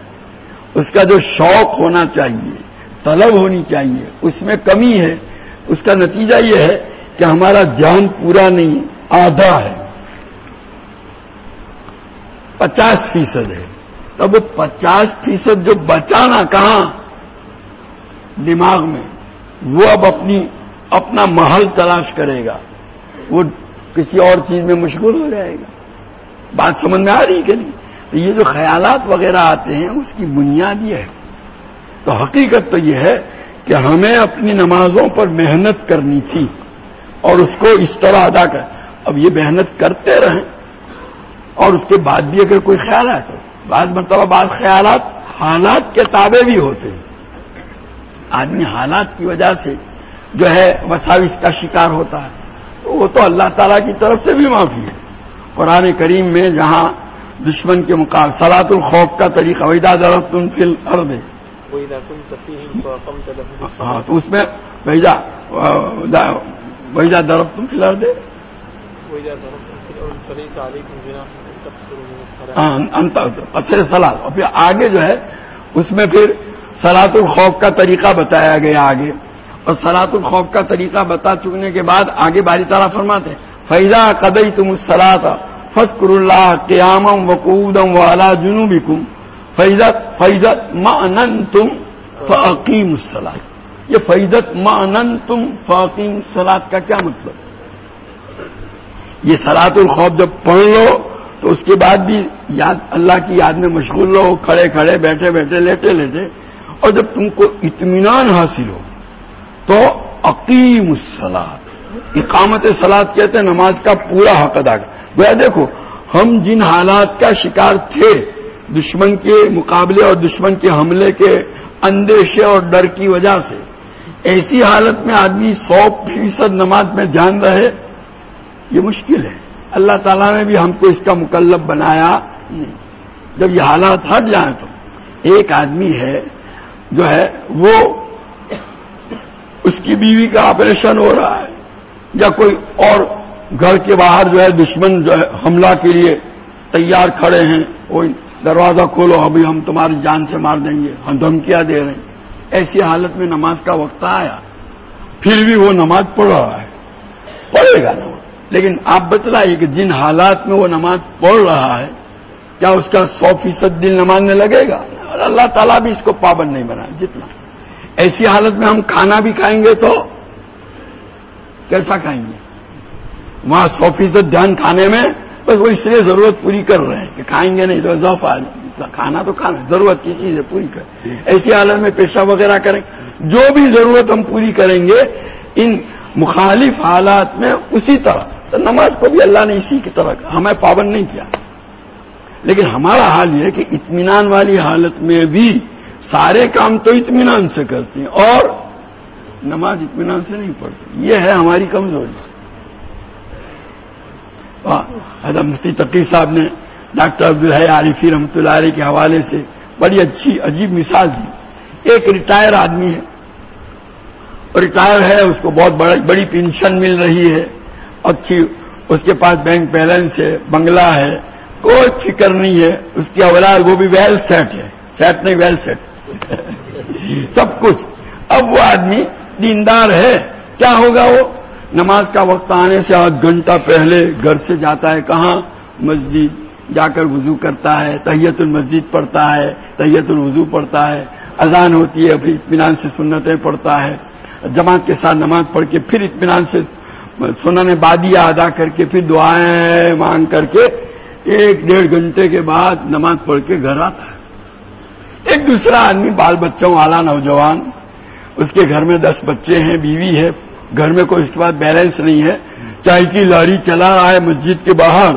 اس کا جو شوق ہونا چاہیے، طلب ہونی چاہیے، اس میں کمی ہے۔ اس کا نتیجہ یہ ہے کہ ہمارا دھیان پورا نہیں آدھا ہے۔ پچاس فیصد ہے۔ تب وہ پچاس فیصد جو بچانا کہاں دماغ میں، وہ اب اپنی، اپنا محل تلاش کرے گا۔ وہ کسی اور چیز میں مشغول ہو جائے گا۔ بات سمجھ میں آ رہی کہ نہیں؟ تو یہ جو خیالات وغیرہ آتے ہیں، اس کی بنیاد یہ ہے۔ تو حقیقت تو یہ ہے کہ ہمیں اپنی نمازوں پر محنت کرنی تھی اور اس کو اس طرح ادا کر اب یہ محنت کرتے رہیں اور اس کے بعد بھی اگر کوئی خیال آئے تو بعض مرتبہ بعض خیالات حالات کے تابع بھی ہوتے ہیں۔ آدمی حالات کی وجہ سے جو ہے وساوس کا شکار ہوتا ہے۔ تو وہ تو اللہ تعالیٰ کی طرف سے بھی معافی ہے۔ قرآن کریم میں جہاں دشمن کے مقابل سلاط الخوف کا طریقہ ویدا درخت فل ارد ہے ہاں تو اس میں ویدا ویدا درخت فل ارد اثر سلاد ہاں، اور پھر آگے جو ہے، اس میں پھر سلاط الخوف کا طریقہ بتایا گیا آگے۔ اور سلاط الخوف کا طریقہ بتا چکنے کے بعد آگے باری تعالیٰ فرماتے فیضا قدئی تم سلاط فسکر اللہ قیامم وقودم والا جنوبی کم فیضت فیضت من تم فعقیم السلاد یہ فیضت من تم فعقیم السلاد کا کیا مطلب؟ یہ سلاط الخوف جب پڑھ لو، تو اس کے بعد بھی یاد، اللہ کی یاد میں مشغول رہو، کھڑے کھڑے، بیٹھے بیٹھے، لیٹے لیٹے۔ اور جب تم کو اطمینان حاصل ہو، تو عقیم السلاد اقامت سلاد کہتے ہیں، نماز کا پورا حق ادا کر۔ گویا دیکھو، ہم جن حالات کا شکار تھے، دشمن کے مقابلے اور دشمن کے حملے کے اندیشے اور ڈر کی وجہ سے، ایسی حالت میں آدمی سو فیصد نماز میں دھیان رہے یہ مشکل ہے۔ اللہ تعالیٰ نے بھی ہم کو اس کا مکلب بنایا۔ جب یہ حالات ہٹ جائیں تو ایک آدمی ہے، جو ہے، وہ اس کی بیوی کا آپریشن ہو رہا ہے۔ یا کوئی اور گھر کے باہر جو ہے، دشمن جو ہے، حملہ کے لیے تیار کھڑے ہیں۔ کوئی دروازہ کھولو، ابھی ہم تمہاری جان سے مار دیں گے۔ ہم دھمکیاں دے رہے ہیں۔ ایسی حالت میں نماز کا وقت آیا۔ پھر بھی وہ نماز پڑھ رہا ہے۔ پڑھے گا نماز۔ لیکن آپ بتلائیے کہ جن حالات میں وہ نماز پڑھ رہا ہے، کیا اس کا سو فیصد دل نماز میں لگے گا؟ اور اللہ تعالیٰ بھی اس کو پابند نہیں بنا جتنا۔ ایسی حالت میں ہم کھانا بھی کھائیں گے تو کیسا کھائیں گے؟ وہاں سو فیصد دھیان کھانے میں بس وہ اس لیے ضرورت پوری کر رہے ہیں کہ کھائیں گے نہیں تو اضافہ کھانا تو کھانا ضرورت کی چیز ہے، پوری کر۔ ایسی حالت میں پیشہ وغیرہ کریں۔ جو بھی ضرورت ہم پوری کریں گے، ان مخالف حالات میں اسی طرح۔ نماز کو بھی اللہ نے اسی کی طرح ہمیں پابند نہیں کیا۔ لیکن ہمارا حال یہ ہے کہ اطمینان والی حالت میں بھی سارے کام تو اطمینان سے کرتے ہیں اور نماز اطمینان سے نہیں پڑھتے۔ یہ ہے ہماری کمزوری۔ ہاں، حضرت مفتی تقی صاحب نے ڈاکٹر عبدالحی عارفی رحمۃ اللہ علیہ کے حوالے سے بڑی اچھی عجیب مثال دی۔ ایک ریٹائر آدمی ہے۔ ریٹائر ہے، اس کو بہت بڑی پینشن مل رہی ہے، اچھی اس کے پاس بینک بیلنس ہے، بنگلہ ہے، کوئی فکر نہیں ہے، اس کی اولاد وہ بھی ویل سیٹ ہے۔ سیٹ نہیں ویل سیٹ [LAUGHS] سب کچھ۔ اب وہ آدمی دیندار ہے، کیا ہوگا وہ؟ نماز کا وقت آنے سے آدھ گھنٹہ پہلے گھر سے جاتا ہے، کہاں؟ مسجد جا کر وضو کرتا ہے، تحیت المسجد پڑھتا ہے، تحیت الوضو پڑھتا ہے، اذان ہوتی ہے ابھی اطمینان سے سنتیں پڑھتا ہے۔ جماعت کے ساتھ نماز پڑھ کے پھر اطمینان سے سننے بادیا ادا کر کے پھر دعائیں مانگ کر کے ایک ڈیڑھ گھنٹے کے بعد نماز پڑھ کے گھر آتا ہے۔ ایک دوسرا آدمی بال بچوں والا نوجوان، اس کے گھر میں دس بچے ہیں، بیوی ہے، گھر میں کوئی اس کے بعد بیلنس نہیں ہے۔ چائے کی لاری چلا رہا ہے مسجد کے باہر،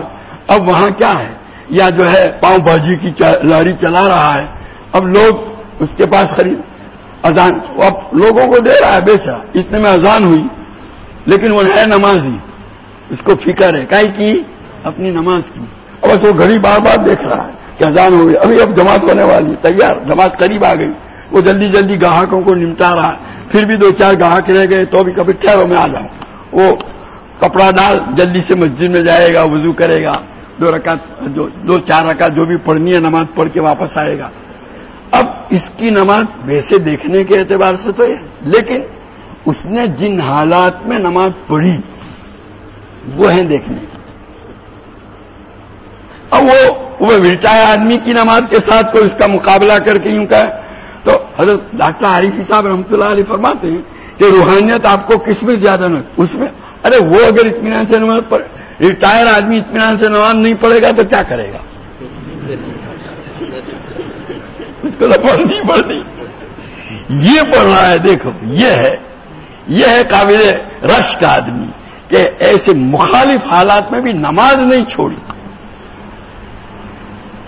اب وہاں کیا ہے؟ یا جو ہے پاؤں بھاجی کی لاری چلا رہا ہے۔ اب لوگ اس کے پاس خرید اذان اب لوگوں کو دے رہا ہے بیچا اتنے میں اذان ہوئی، لیکن وہ ہے نماز ہی۔ اس کو فکر ہے، کائی کی؟ اپنی نماز کی۔ اور بس وہ گھڑی بار بار دیکھ رہا ہے کہ اذان ہو گئی۔ ابھی اب جماعت ہونے والی تیار، جماعت قریب آ گئی۔ وہ جلدی جلدی گاہکوں کو نمٹا رہا پھر بھی دو چار گاہک رہ گئے، تو بھی کبھی ٹھہرو، میں آ جاؤں۔ وہ کپڑا ڈال، جلدی سے مسجد میں جائے گا، وضو کرے گا۔ دو رکعت دو چار رکعت جو بھی پڑھنی ہے، نماز پڑھ کے واپس آئے گا۔ اس کی نماز ویسے دیکھنے کے اعتبار سے تو ہے، لیکن اس نے جن حالات میں نماز پڑھی، وہ ہیں دیکھنے۔ اب وہ وہ ریٹائر آدمی کی نماز کے ساتھ کوئی اس کا مقابلہ کر کے یوں کہ تو حضرت ڈاکٹر عارفی صاحب رحمۃ اللہ علیہ فرماتے ہیں کہ روحانیت آپ کو کس میں زیادہ نہ، اس میں۔ ارے وہ اگر اطمینان سے نماز پڑھے ریٹائر آدمی اطمینان سے نماز نہیں پڑھے گا تو کیا کرے گا؟ اس کو تو پڑھنی پڑھنی۔ یہ پڑھ رہا ہے، دیکھو، یہ ہے یہ ہے قابل رشک آدمی کہ ایسے مخالف حالات میں بھی نماز نہیں چھوڑی۔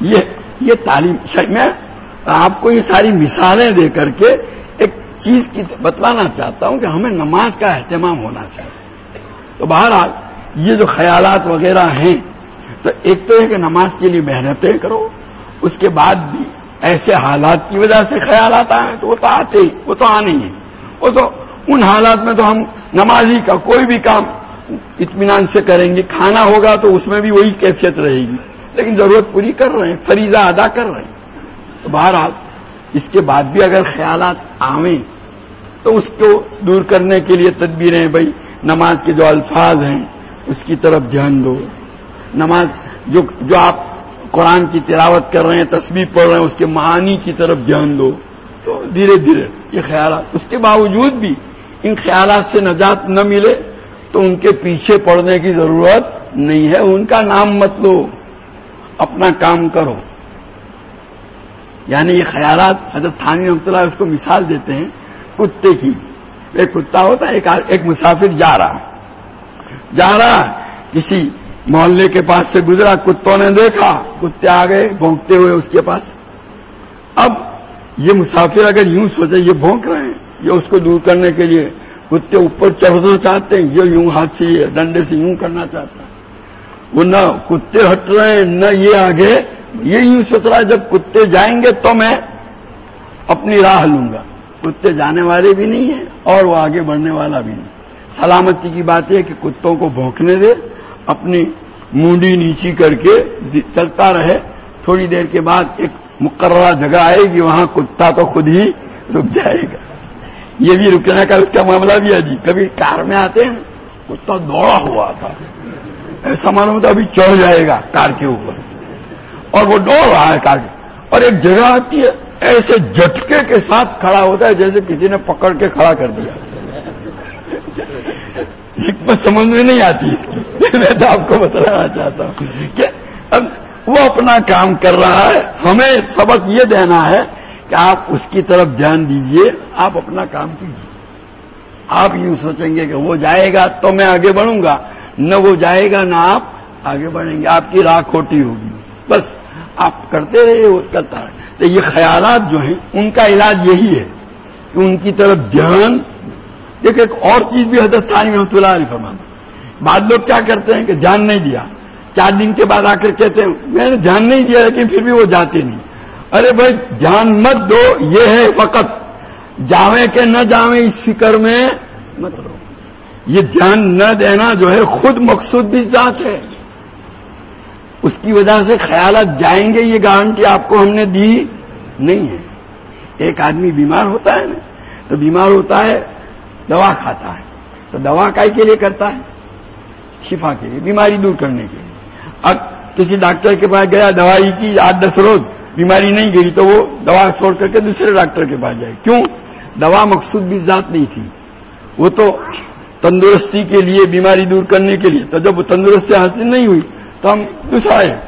یہ یہ تعلیم میں آپ کو یہ ساری مثالیں دے کر کے ایک چیز کی بتلانا چاہتا ہوں کہ ہمیں نماز کا اہتمام ہونا چاہیے۔ تو بہرحال یہ جو خیالات وغیرہ ہیں، تو ایک تو ہے کہ نماز کے لیے محنتیں کرو، اس کے بعد بھی ایسے حالات کی وجہ سے خیالات آئے تو وہ تو آتے ہی، وہ تو آنے ہی۔ وہ تو ان حالات میں تو ہم نمازی کا کوئی بھی کام اطمینان سے کریں گے، کھانا ہوگا تو اس میں بھی وہی کیفیت رہے گی۔ لیکن ضرورت پوری کر رہے ہیں، فریضہ ادا کر رہے ہیں۔ تو بہرحال اس کے بعد بھی اگر خیالات آویں تو اس کو دور کرنے کے لیے تدبیریں بھائی، نماز کے جو الفاظ ہیں، اس کی طرف دھیان دو۔ نماز جو جو آپ قرآن کی تلاوت کر رہے ہیں تصویر پڑھ رہے ہیں، اس کے معانی کی طرف دھیان دو۔ تو دھیرے دھیرے یہ خیالات، اس کے باوجود بھی ان خیالات سے نجات نہ ملے تو ان کے پیچھے پڑنے کی ضرورت نہیں ہے۔ ان کا نام مت لو، اپنا کام کرو۔ یعنی یہ خیالات، حضرت تھانی رحمۃ اللہ اس کو مثال دیتے ہیں، کتے کی۔ ایک کتا ہوتا ہے، ایک مسافر جا رہا جا رہا کسی محلے کے پاس سے گزرا، کتوں نے دیکھا؟ کتے آ گئے، بھونکتے ہوئے اس کے پاس۔ اب یہ مسافر اگر یوں سوچے، یہ بھونک رہے ہیں، یہ اس کو دور کرنے کے لیے کتے اوپر چڑھنا چاہتے ہیں، یہ یوں ہاتھ سے ڈنڈے سے یوں کرنا چاہتا ہے۔ وہ نہ کتے ہٹ رہے ہیں، نہ یہ آگے۔ یہ یوں سوچ رہا ہے، جب کتے جائیں گے تو میں اپنی راہ لوں گا۔ کتے جانے والے بھی نہیں ہیں اور وہ آگے بڑھنے والا بھی نہیں۔ سلامتی کی بات یہ کہ کتوں کو بھونکنے دے۔ اپنی مونڈی نیچی کر کے چلتا رہے۔ تھوڑی دیر کے بعد ایک مقررہ جگہ آئے گی، وہاں کتا تو خود ہی رک جائے گا۔ یہ بھی رکنے کا اس کا معاملہ بھی ہے جی۔ کبھی کار میں آتے ہیں، کتا دوڑا ہوا تھا۔ ایسا معلوم تھا ابھی چڑھ جائے گا کار کے اوپر۔ اور وہ دوڑ رہا ہے کار اور ایک جگہ آتی ہے، ایسے جھٹکے کے ساتھ کھڑا ہوتا ہے جیسے کسی نے پکڑ کے کھڑا کر دیا۔ حکمت سمجھ میں نہیں آتی اس کی۔ میں تو آپ کو بتانا چاہتا ہوں کہ اب وہ اپنا کام کر رہا ہے، ہمیں سبق یہ دینا ہے کہ آپ اس کی طرف دھیان دیجیے، آپ اپنا کام کیجیے آپ یوں سوچیں گے کہ وہ جائے گا تو میں آگے بڑھوں گا، نہ وہ جائے گا نہ آپ آگے بڑھیں گے۔ آپ کی راہ کھوٹی ہوگی۔ بس آپ کرتے رہے وہ کرتا رہے تو یہ خیالات جو ہیں، ان کا علاج یہی ہے کہ ان کی طرف دھیان دیکھ ایک اور چیز بھی حضرت تھانی محمد اللہ علیہ فرمان بعض لوگ کیا کرتے ہیں کہ دھیان نہیں دیا۔ چار دن کے بعد آ کر کہتے ہیں، میں نے دھیان نہیں دیا لیکن پھر بھی وہ جاتے نہیں۔ ارے بھائی دھیان مت دو، یہ ہے فقط جاویں کہ نہ جاویں، اس فکر میں مت رہو۔ یہ دھیان نہ دینا جو ہے خود مقصود بھی ذات ہے۔ اس کی وجہ سے خیالات جائیں گے، یہ گارنٹی آپ کو ہم نے دی نہیں ہے۔ ایک آدمی بیمار ہوتا ہے نا، تو بیمار ہوتا ہے دوا کھاتا ہے۔ تو دوا کائی کے لیے کرتا ہے؟ شفا کے لیے، بیماری دور کرنے کے لیے۔ اب کسی ڈاکٹر کے پاس گیا، دوائی کی آٹھ دس روز بیماری نہیں گئی تو وہ دوا چھوڑ کر کے دوسرے ڈاکٹر کے پاس جائے۔ کیوں؟ دوا مقصود بھی ذات نہیں تھی۔ وہ تو تندرستی کے لیے بیماری دور کرنے کے لیے، تو جب وہ تندرستی حاصل نہیں ہوئی تو ہم دوسرا ہے۔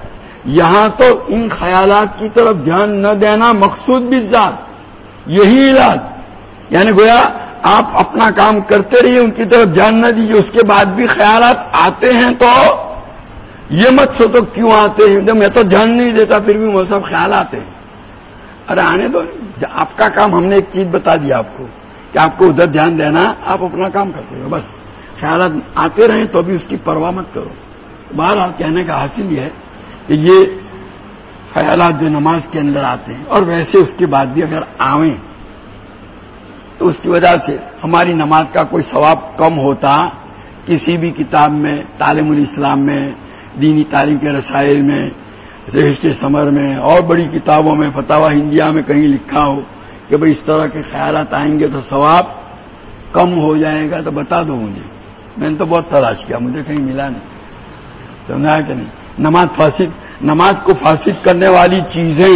یہاں تو ان خیالات کی طرف دھیان نہ دینا مقصود بھی ذات، یہی علاج۔ یعنی گویا آپ اپنا کام کرتے رہیے، ان کی طرف دھیان نہ دیجیے۔ اس کے بعد بھی خیالات آتے ہیں تو یہ مت سو تو کیوں آتے ہیں۔ جب میں تو دھیان نہیں دیتا، پھر بھی وہ سب خیال آتے ہیں۔ ارے آنے دو، آپ کا کام، ہم نے ایک چیز بتا دی آپ کو کہ آپ کو ادھر دھیان دینا، آپ اپنا کام کرتے ہو بس۔ خیالات آتے رہیں تو ابھی اس کی پرواہ مت کرو۔ بہرحال کہنے کا حاصل یہ ہے کہ یہ خیالات جو نماز کے اندر آتے ہیں، اور ویسے اس کے بعد بھی اگر آویں تو اس کی وجہ سے ہماری نماز کا کوئی ثواب کم ہوتا کسی بھی کتاب میں، تعلیم الاسلام میں، دینی تعلیم کے رسائل میں رشتے سمر میں، اور بڑی کتابوں میں فتوا ہندیا میں کہیں لکھا ہو کہ بھئی اس طرح کے خیالات آئیں گے تو ثواب کم ہو جائے گا تو بتا دو مجھے۔ میں نے تو بہت تلاش کیا، مجھے کہیں ملا نہیں۔ سمجھا کہ نہیں؟ نماز فاسد، نماز کو فاسد کرنے والی چیزیں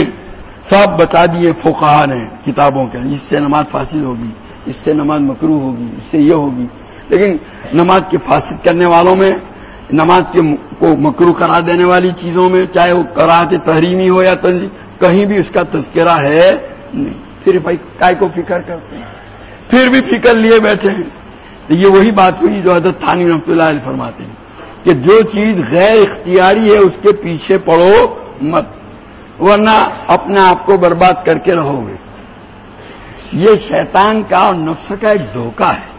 سب بتا دیے فوقہ نے کتابوں کے۔ اس سے نماز فاسد ہوگی، اس سے نماز مکرو ہوگی، اس سے یہ ہوگی۔ لیکن نماز کے فاسد کرنے والوں میں، نماز کے کو مکرو کرا دینے والی چیزوں میں، چاہے وہ کراط تحریمی ہو یا تنظیم کہیں بھی اس کا تذکرہ ہے نہیں۔ پھر بھائی، کائے کو فکر کرتے ہیں۔ پھر بھی فکر لیے بیٹھے ہیں۔ تو یہ وہی بات ہوئی جو حضرت تھانی رحمۃ اللہ علیہ فرماتے ہیں کہ جو چیز غیر اختیاری ہے، اس کے پیچھے پڑو مت۔ ورنہ اپنے آپ کو برباد کر کے رہو گے۔ یہ شیطان کا اور نفس کا ایک دھوکہ ہے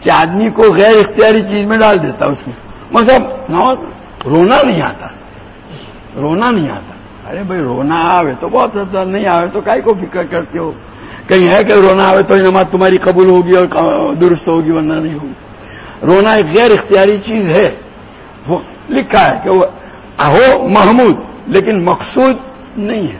کہ آدمی کو غیر اختیاری چیز میں ڈال دیتا اس میں۔ مطلب رونا نہیں آتا۔ رونا نہیں آتا۔ ارے بھائی، رونا آوے تو بہت زیادہ، نہیں آوے تو کئی کو فکر کرتے ہو؟ کہیں ہے کہ رونا آوے تو نماز تمہاری قبول ہوگی اور درست ہوگی، ورنہ نہیں ہوگی۔ رونا ایک غیر اختیاری چیز ہے۔ وہ لکھا ہے کہ وہ ہو محمود، لیکن مقصود نہیں ہے۔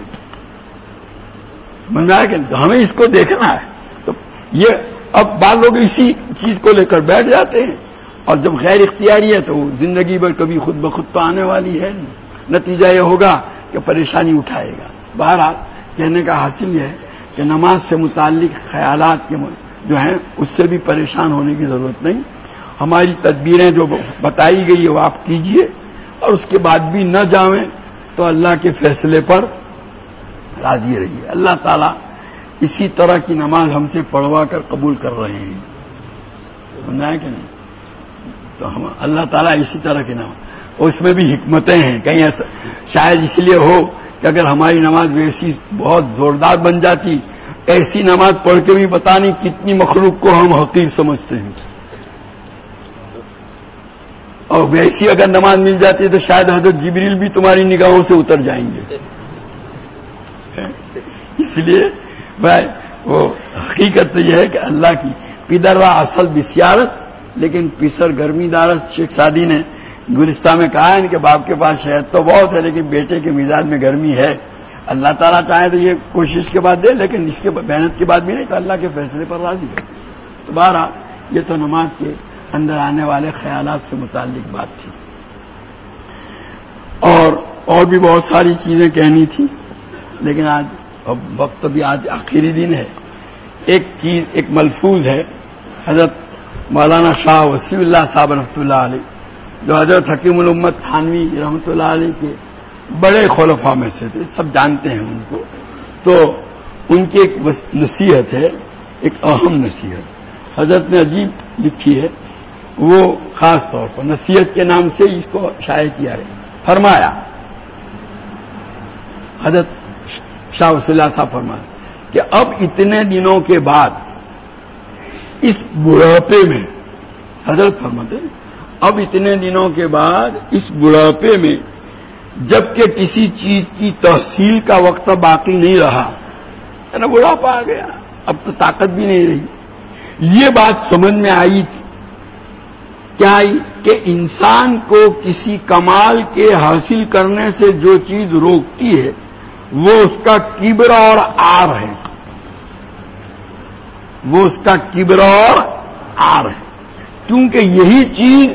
سمجھ کہ ہمیں اس کو دیکھنا ہے۔ تو یہ اب بعض لوگ اسی چیز کو لے کر بیٹھ جاتے ہیں۔ اور جب غیر اختیاری ہے تو زندگی بھر کبھی خود بخود تو آنے والی ہے۔ نہیں نتیجہ یہ ہوگا کہ پریشانی اٹھائے گا۔ بہرحال کہنے کا حاصل یہ ہے کہ نماز سے متعلق خیالات کے جو ہیں، اس سے بھی پریشان ہونے کی ضرورت نہیں۔ ہماری تدبیریں جو بتائی گئی ہے، وہ آپ کیجیے۔ اور اس کے بعد بھی نہ جاویں تو اللہ کے فیصلے پر راضی رہیے۔ اللہ تعالیٰ اسی طرح کی نماز ہم سے پڑھوا کر قبول کر رہے ہیں۔ سمجھا ہے کہ نہیں؟ تو ہم اللہ تعالیٰ اسی طرح کی نماز اور اس میں بھی حکمتیں ہیں۔ کہیں ایسا شاید اس لیے ہو کہ اگر ہماری نماز ویسی بہت زوردار بن جاتی، ایسی نماز پڑھ کے بھی پتا نہیں کتنی مخلوق کو ہم حقیق سمجھتے ہیں۔ اور ویسی اگر نماز مل جاتی ہے تو شاید حضرت جبریل بھی تمہاری نگاہوں سے اتر جائیں گے۔ اس لیے بھائی، وہ حقیقت تو یہ ہے کہ اللہ کی پدروا اصل بسیارت لیکن پیسر گرمی دارس شیخ سادی نے گلستہ میں کہا ہے کہ باپ کے پاس شہد تو بہت ہے، لیکن بیٹے کے مزاج میں گرمی ہے۔ اللہ تعالیٰ چاہے تو یہ کوشش کے بعد دے، لیکن اس کے محنت کے بعد بھی نہیں، تو اللہ کے فیصلے پر راضی ہے۔ تو بارہ یہ تو نماز کے اندر آنے والے خیالات سے متعلق بات تھی۔ اور اور بھی بہت ساری چیزیں کہنی تھی، لیکن آج وقت بھی آج آخری دن ہے۔ ایک چیز، ایک ملفوظ ہے۔ حضرت مولانا شاہ وسیع اللہ صاحب رحمۃ اللہ علیہ، جو حضرت حکیم الامت خانوی رحمۃ اللہ علیہ کے بڑے خلفا میں سے تھے، سب جانتے ہیں ان کو۔ تو ان کی ایک نصیحت ہے، ایک اہم نصیحت۔ حضرت نے عجیب لکھی ہے وہ خاص طور پر نصیحت کے نام سے اس کو شائع کیا ہے۔ فرمایا، حضرت شاہ وسی صاحب فرمایا کہ اب اتنے دنوں کے بعد اس بڑھاپے میں، حضرت فرماتے اب اتنے دنوں کے بعد اس بڑھاپے میں جبکہ کسی چیز کی تحصیل کا وقت باقی نہیں رہا بڑھاپا آ گیا، اب تو طاقت بھی نہیں رہی۔ یہ بات سمجھ میں آئی تھی۔ کیا کہ انسان کو کسی کمال کے حاصل کرنے سے جو چیز روکتی ہے، وہ اس کا کبرا اور آر ہے۔ وہ اس کا کبرا اور آر ہے۔ کیونکہ یہی چیز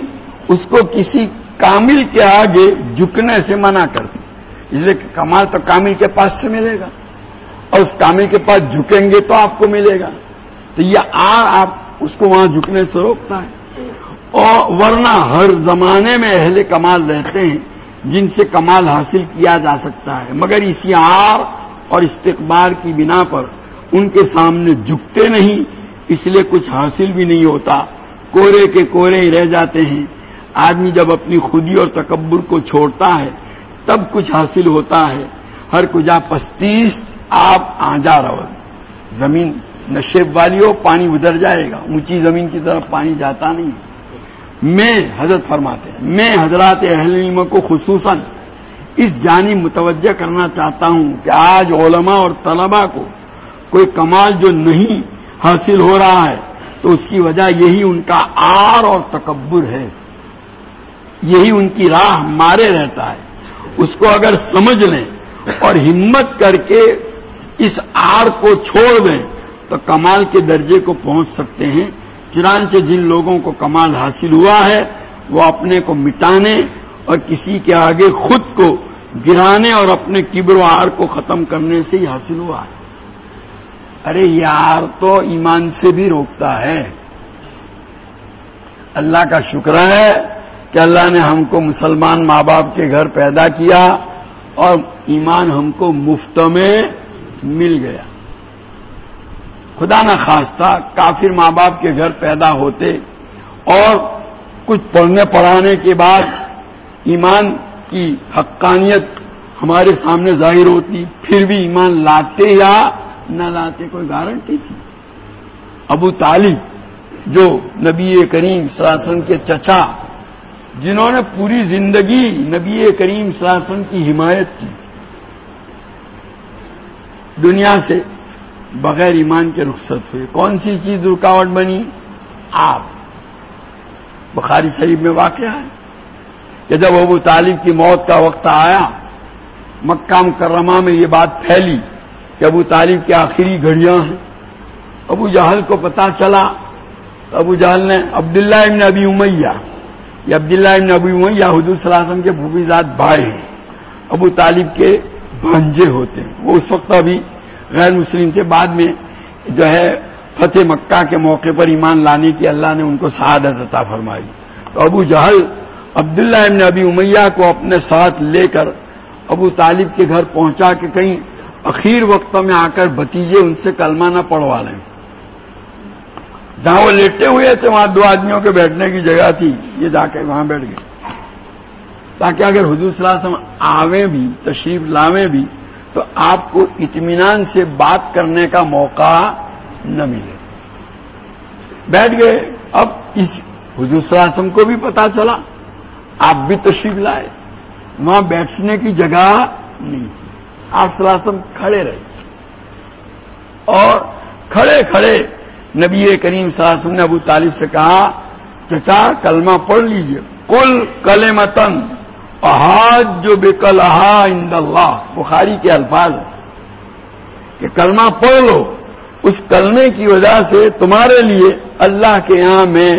اس کو کسی کامل کے آگے جھکنے سے منع کرتی۔ اس لیے کمال تو کامل کے پاس سے ملے گا۔ اور اس کامل کے پاس جھکیں گے تو آپ کو ملے گا۔ تو یہ آر آپ اس کو وہاں جھکنے سے روکتا ہے۔ اور ورنہ ہر زمانے میں اہل کمال رہتے ہیں جن سے کمال حاصل کیا جا سکتا ہے۔ مگر اسی آر اور استقبال کی بنا پر ان کے سامنے جھکتے نہیں، اس لیے کچھ حاصل بھی نہیں ہوتا۔ کورے کے کورے ہی رہ جاتے ہیں۔ آدمی جب اپنی خودی اور تکبر کو چھوڑتا ہے، تب کچھ حاصل ہوتا ہے۔ ہر کجا پستیس آپ آ جا رہا زمین نشیب والی ہو پانی ادھر جائے گا۔ اونچی زمین کی طرف پانی جاتا نہیں۔ میں حضرت فرماتے ہیں، میں حضرات اہل علم کو خصوصاً اس جانی متوجہ کرنا چاہتا ہوں کہ آج علماء اور طلباء کو کوئی کمال جو نہیں حاصل ہو رہا ہے، تو اس کی وجہ یہی ان کا آر اور تکبر ہے۔ یہی ان کی راہ مارے رہتا ہے۔ اس کو اگر سمجھ لیں اور ہمت کر کے اس آر کو چھوڑ دیں، تو کمال کے درجے کو پہنچ سکتے ہیں۔ چنانچہ جن لوگوں کو کمال حاصل ہوا ہے، وہ اپنے کو مٹانے اور کسی کے آگے خود کو گرانے اور اپنے کبر و آر کو ختم کرنے سے ہی حاصل ہوا ہے۔ ارے یار، تو ایمان سے بھی روکتا ہے۔ اللہ کا شکر ہے کہ اللہ نے ہم کو مسلمان ماں باپ کے گھر پیدا کیا اور ایمان ہم کو مفت میں مل گیا۔ خدا نہ خاص تھا کافر ماں باپ کے گھر پیدا ہوتے اور کچھ پڑھنے پڑھانے کے بعد ایمان کی حقانیت ہمارے سامنے ظاہر ہوتی، پھر بھی ایمان لاتے یا نہ لاتے کوئی گارنٹی تھی۔ ابو طالب جو نبی کریم سلاسن کے چچا، جنہوں نے پوری زندگی نبی کریم سلاسن کی حمایت کی، دنیا سے بغیر ایمان کے رخصت ہوئے کون سی چیز رکاوٹ بنی؟ آپ بخاری شریف میں واقع ہے کہ جب ابو طالب کی موت کا وقت آیا، مکہ مکرمہ میں یہ بات پھیلی کہ ابو طالب کی آخری گھڑیاں ہیں۔ ابو جہل کو پتا چلا تو ابو جہل نے عبداللہ ابن ابی امیہ، یہ عبداللہ ابن ابی امیہ حدود صلی اللہ علیہ وسلم کے بھوبیزاد بھائی ہیں۔ ابو طالب کے بھانجے ہوتے ہیں۔ وہ اس وقت ابھی غیر مسلم تھے، بعد میں جو ہے فتح مکہ کے موقع پر ایمان لانے کی اللہ نے ان کو سعادت عطا فرمائی۔ تو ابو جہل، عبداللہ ابن ابی امیہ کو اپنے ساتھ لے کر ابو طالب کے گھر پہنچا کے کہیں اخیر وقت میں آ کر بتیجے ان سے کلمہ نہ پڑوا لیں۔ جہاں وہ لیٹے ہوئے تھے، وہاں دو آدمیوں کے بیٹھنے کی جگہ تھی، یہ جا کے وہاں بیٹھ گئے۔ تاکہ اگر حضور صلی اللہ علیہ وسلم آویں بھی، تشریف لاویں بھی تو آپ کو اطمینان سے بات کرنے کا موقع نہ ملے۔ بیٹھ گئے۔ اب اس حضور صلی اللہ علیہ وسلم کو بھی پتا چلا۔ آپ بھی تشریف لائے۔ وہاں بیٹھنے کی جگہ نہیں۔ آپ صلی اللہ علیہ وسلم کھڑے رہے۔ اور کھڑے کھڑے نبی کریم صلی اللہ علیہ وسلم نے ابو طالب سے کہا، چچا، کلمہ پڑھ لیجیے۔ کل کل متن احاج جو بے کل اللہ۔ بخاری کے الفاظ ہیں کہ کلمہ پڑھ لو، اس کلمے کی وجہ سے تمہارے لیے اللہ کے یہاں میں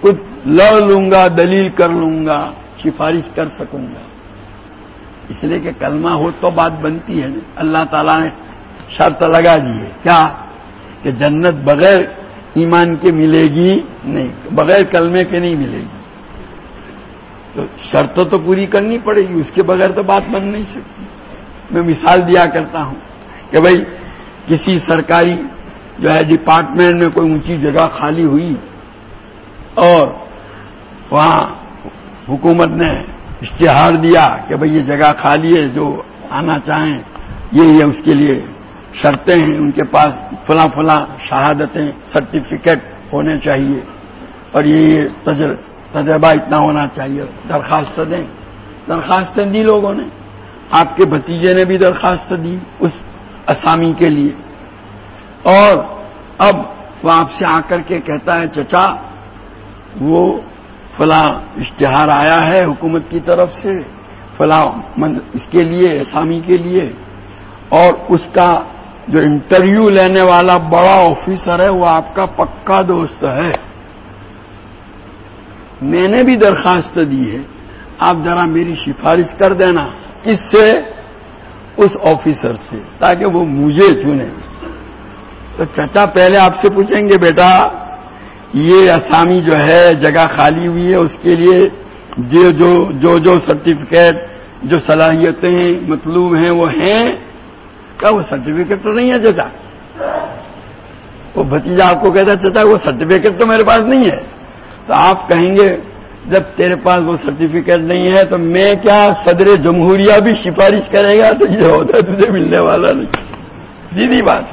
کچھ لڑ لوں گا، دلیل کر لوں گا، سفارش کر سکوں گا۔ اس لیے کہ کلمہ ہو تو بات بنتی ہے۔ اللہ تعالیٰ نے شرط لگا دی ہے۔ کیا؟ کہ جنت بغیر ایمان کے ملے گی نہیں، بغیر کلمے کے نہیں ملے گی۔ تو شرط تو پوری کرنی پڑے گی، اس کے بغیر تو بات بن نہیں سکتی۔ میں مثال دیا کرتا ہوں کہ بھائی، کسی سرکاری جو ہے ڈپارٹمنٹ میں کوئی اونچی جگہ خالی ہوئی اور وہاں حکومت نے اشتہار دیا کہ بھئی یہ جگہ خالی ہے، جو آنا چاہیں یہ یہ اس کے لیے شرطیں ہیں، ان کے پاس فلاں فلاں شہادتیں سرٹیفکیٹ ہونے چاہیے اور یہ تجربہ اتنا ہونا چاہیے درخواست دیں۔ درخواستیں دی لوگوں نے۔ آپ کے بھتیجے نے بھی درخواست دی اس اسامی کے لیے۔ اور اب وہ آپ سے آ کر کے کہتا ہے، چچا، وہ فلاں اشتہار آیا ہے حکومت کی طرف سے، فلاں اس کے لیے، اسامی کے لیے۔ اور اس کا جو انٹرویو لینے والا بڑا آفیسر ہے، وہ آپ کا پکا دوست ہے۔ میں نے بھی درخواست دی ہے، آپ ذرا میری سفارش کر دینا۔ کس سے؟ اس آفیسر سے، تاکہ وہ مجھے چنے۔ تو چچا پہلے آپ سے پوچھیں گے، بیٹا، یہ اسامی جو ہے، جگہ خالی ہوئی ہے، اس کے لیے جو جو جو جو سرٹیفکیٹ، جو صلاحیتیں مطلوب ہیں، وہ ہیں؟ کیا وہ سرٹیفکیٹ تو نہیں ہے چچا۔ وہ بھتیجا آپ کو کہتا چچا، وہ سرٹیفکیٹ تو میرے پاس نہیں ہے۔ تو آپ کہیں گے، جب تیرے پاس وہ سرٹیفکیٹ نہیں ہے تو میں کیا صدر جمہوریہ بھی سفارش کرے گا؟ تو یہ ہوتا تجھے ملنے والا نہیں۔ سیدھی بات۔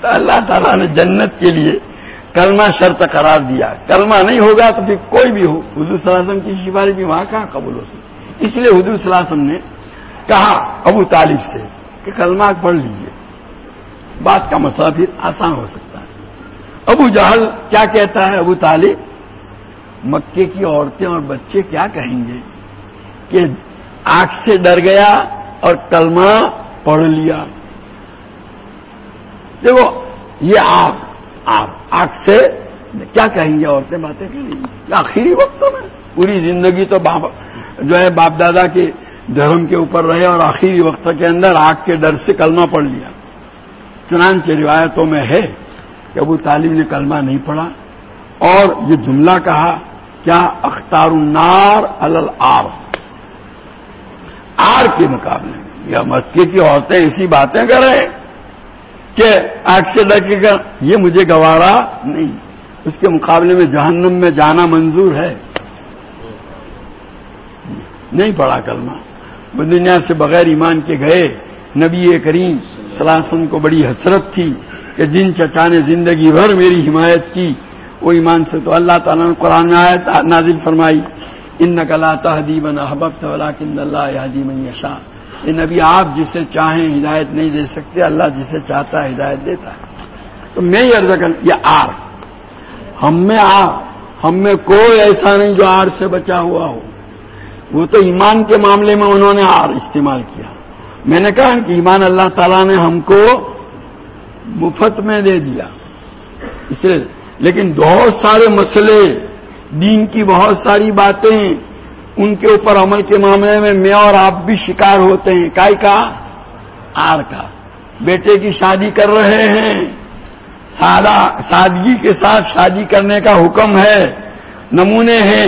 تو اللہ تعالیٰ نے جنت کے لیے کلمہ شرط قرار دیا۔ کلمہ نہیں ہوگا تو پھر کوئی بھی ہو۔ حضور صلی اللہ علیہ وسلم کی سفارش بھی وہاں کہاں قبول ہو سکتی؟ اس لیے حضور صلی اللہ علیہ وسلم نے کہا ابو طالب سے کہ کلمہ پڑھ لیجیے بات کا مسئلہ پھر آسان ہو سکتا ابو جہل کیا کہتا ہے ابو طالب؟ مکے کی عورتیں اور بچے کیا کہیں گے کہ آنکھ سے ڈر گیا اور کلمہ پڑھ لیا۔ دیکھو، یہ آگ آپ آنکھ سے کیا کہیں گے؟ عورتیں باتیں کریں گی۔ آخری وقتوں میں، پوری زندگی تو باپ، جو ہے باپ دادا کے دھرم کے اوپر رہے اور آخری وقت کے اندر آگ کے ڈر سے کلمہ پڑھ لیا۔ چنانچہ روایتوں میں ہے کہ ابو طالب نے کلمہ نہیں پڑھا اور یہ جملہ کہا، کیا اختار النار الل آر آر کے مقابلے میں۔ یا مکے کی عورتیں ایسی باتیں کر رہے کہ آگ سے ڈکے گا یہ مجھے گوارا نہیں۔ اس کے مقابلے میں جہنم میں جانا منظور ہے۔ نہیں پڑا کلمہ۔ وہ دنیا سے بغیر ایمان کے گئے نبی کریم سلاسن کو بڑی حسرت تھی۔ کہ جن چچا نے زندگی بھر میری حمایت کی، وہ ایمان سے تو اللہ تعالیٰ نے قرآن نازل فرمائی ان نقلا تحدیب احبت کن اللہ من یشا یہ نبی، آپ جسے چاہیں ہدایت نہیں دے سکتے، اللہ جسے چاہتا ہے ہدایت دیتا ہے۔ تو میں یہ عرض کر یہ آر ہم میں آ ہم میں کوئی ایسا نہیں جو آر سے بچا ہوا ہو۔ وہ تو ایمان کے معاملے میں انہوں نے آر استعمال کیا۔ میں نے کہا کہ ایمان اللہ تعالیٰ نے ہم کو مفت میں دے دیا۔ اس لیے لیکن بہت سارے مسئلے، دین کی بہت ساری باتیں، ان کے اوپر عمل کے معاملے میں میں اور آپ بھی شکار ہوتے ہیں۔ کائی کا؟ آر کا۔ بیٹے کی شادی کر رہے ہیں۔ سادگی کے ساتھ شادی کرنے کا حکم ہے۔ نمونے ہیں۔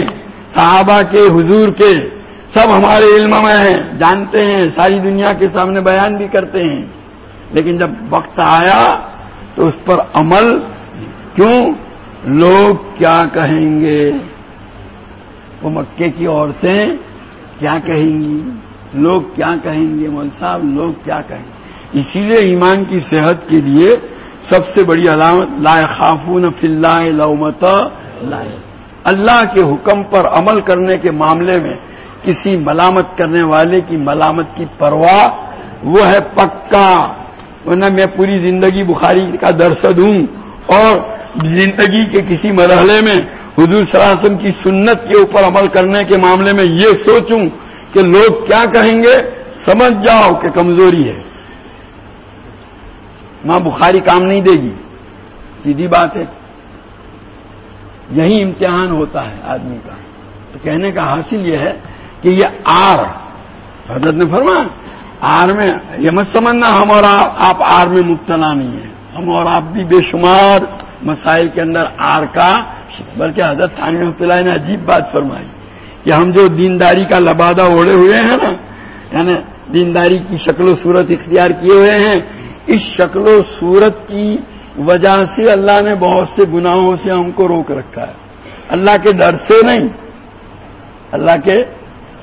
صحابہ کے، حضور کے۔ سب ہمارے علم میں ہیں۔ جانتے ہیں۔ ساری دنیا کے سامنے بیان بھی کرتے ہیں۔ لیکن جب وقت آیا تو اس پر عمل کیوں؟ لوگ کیا کہیں گے؟ وہ مکے کی عورتیں کیا کہیں گی؟ لوگ کیا کہیں گے؟ مول صاحب، لوگ کیا کہیں گے؟ اسی لیے ایمان کی صحت کے لیے سب سے بڑی علامت، لا خافون فلّہ لومت لائے اللہ کے حکم پر عمل کرنے کے معاملے میں کسی ملامت کرنے والے کی ملامت کی پرواہ وہ ہے پکا۔ ورنہ میں پوری زندگی بخاری کا درسد ہوں اور زندگی کے کسی مرحلے میں حضور صلی اللہ علیہ وسلم کی سنت کے اوپر عمل کرنے کے معاملے میں یہ سوچوں کہ لوگ کیا کہیں گے؟ سمجھ جاؤ کہ کمزوری ہے۔ ماں بخاری کام نہیں دے گی۔ سیدھی بات ہے۔ یہی امتحان ہوتا ہے آدمی کا۔ تو کہنے کا حاصل یہ ہے کہ یہ آر، حضرت نے فرما آر میں یہ مت سمجھنا، ہم اور آپ آر میں مبتلا نہیں ہیں۔ ہم اور آپ بھی بے شمار مسائل کے اندر آر کا بلکہ حضرت تھانی رحمۃ اللہ نے عجیب بات فرمائی کہ ہم جو دینداری کا لبادہ اوڑے ہوئے ہیں نا یعنی دینداری کی شکل و صورت اختیار کیے ہوئے ہیں، اس شکل و صورت کی وجہ سے اللہ نے بہت سے گناہوں سے ہم کو روک رکھا ہے۔ اللہ کے ڈر سے نہیں، اللہ کے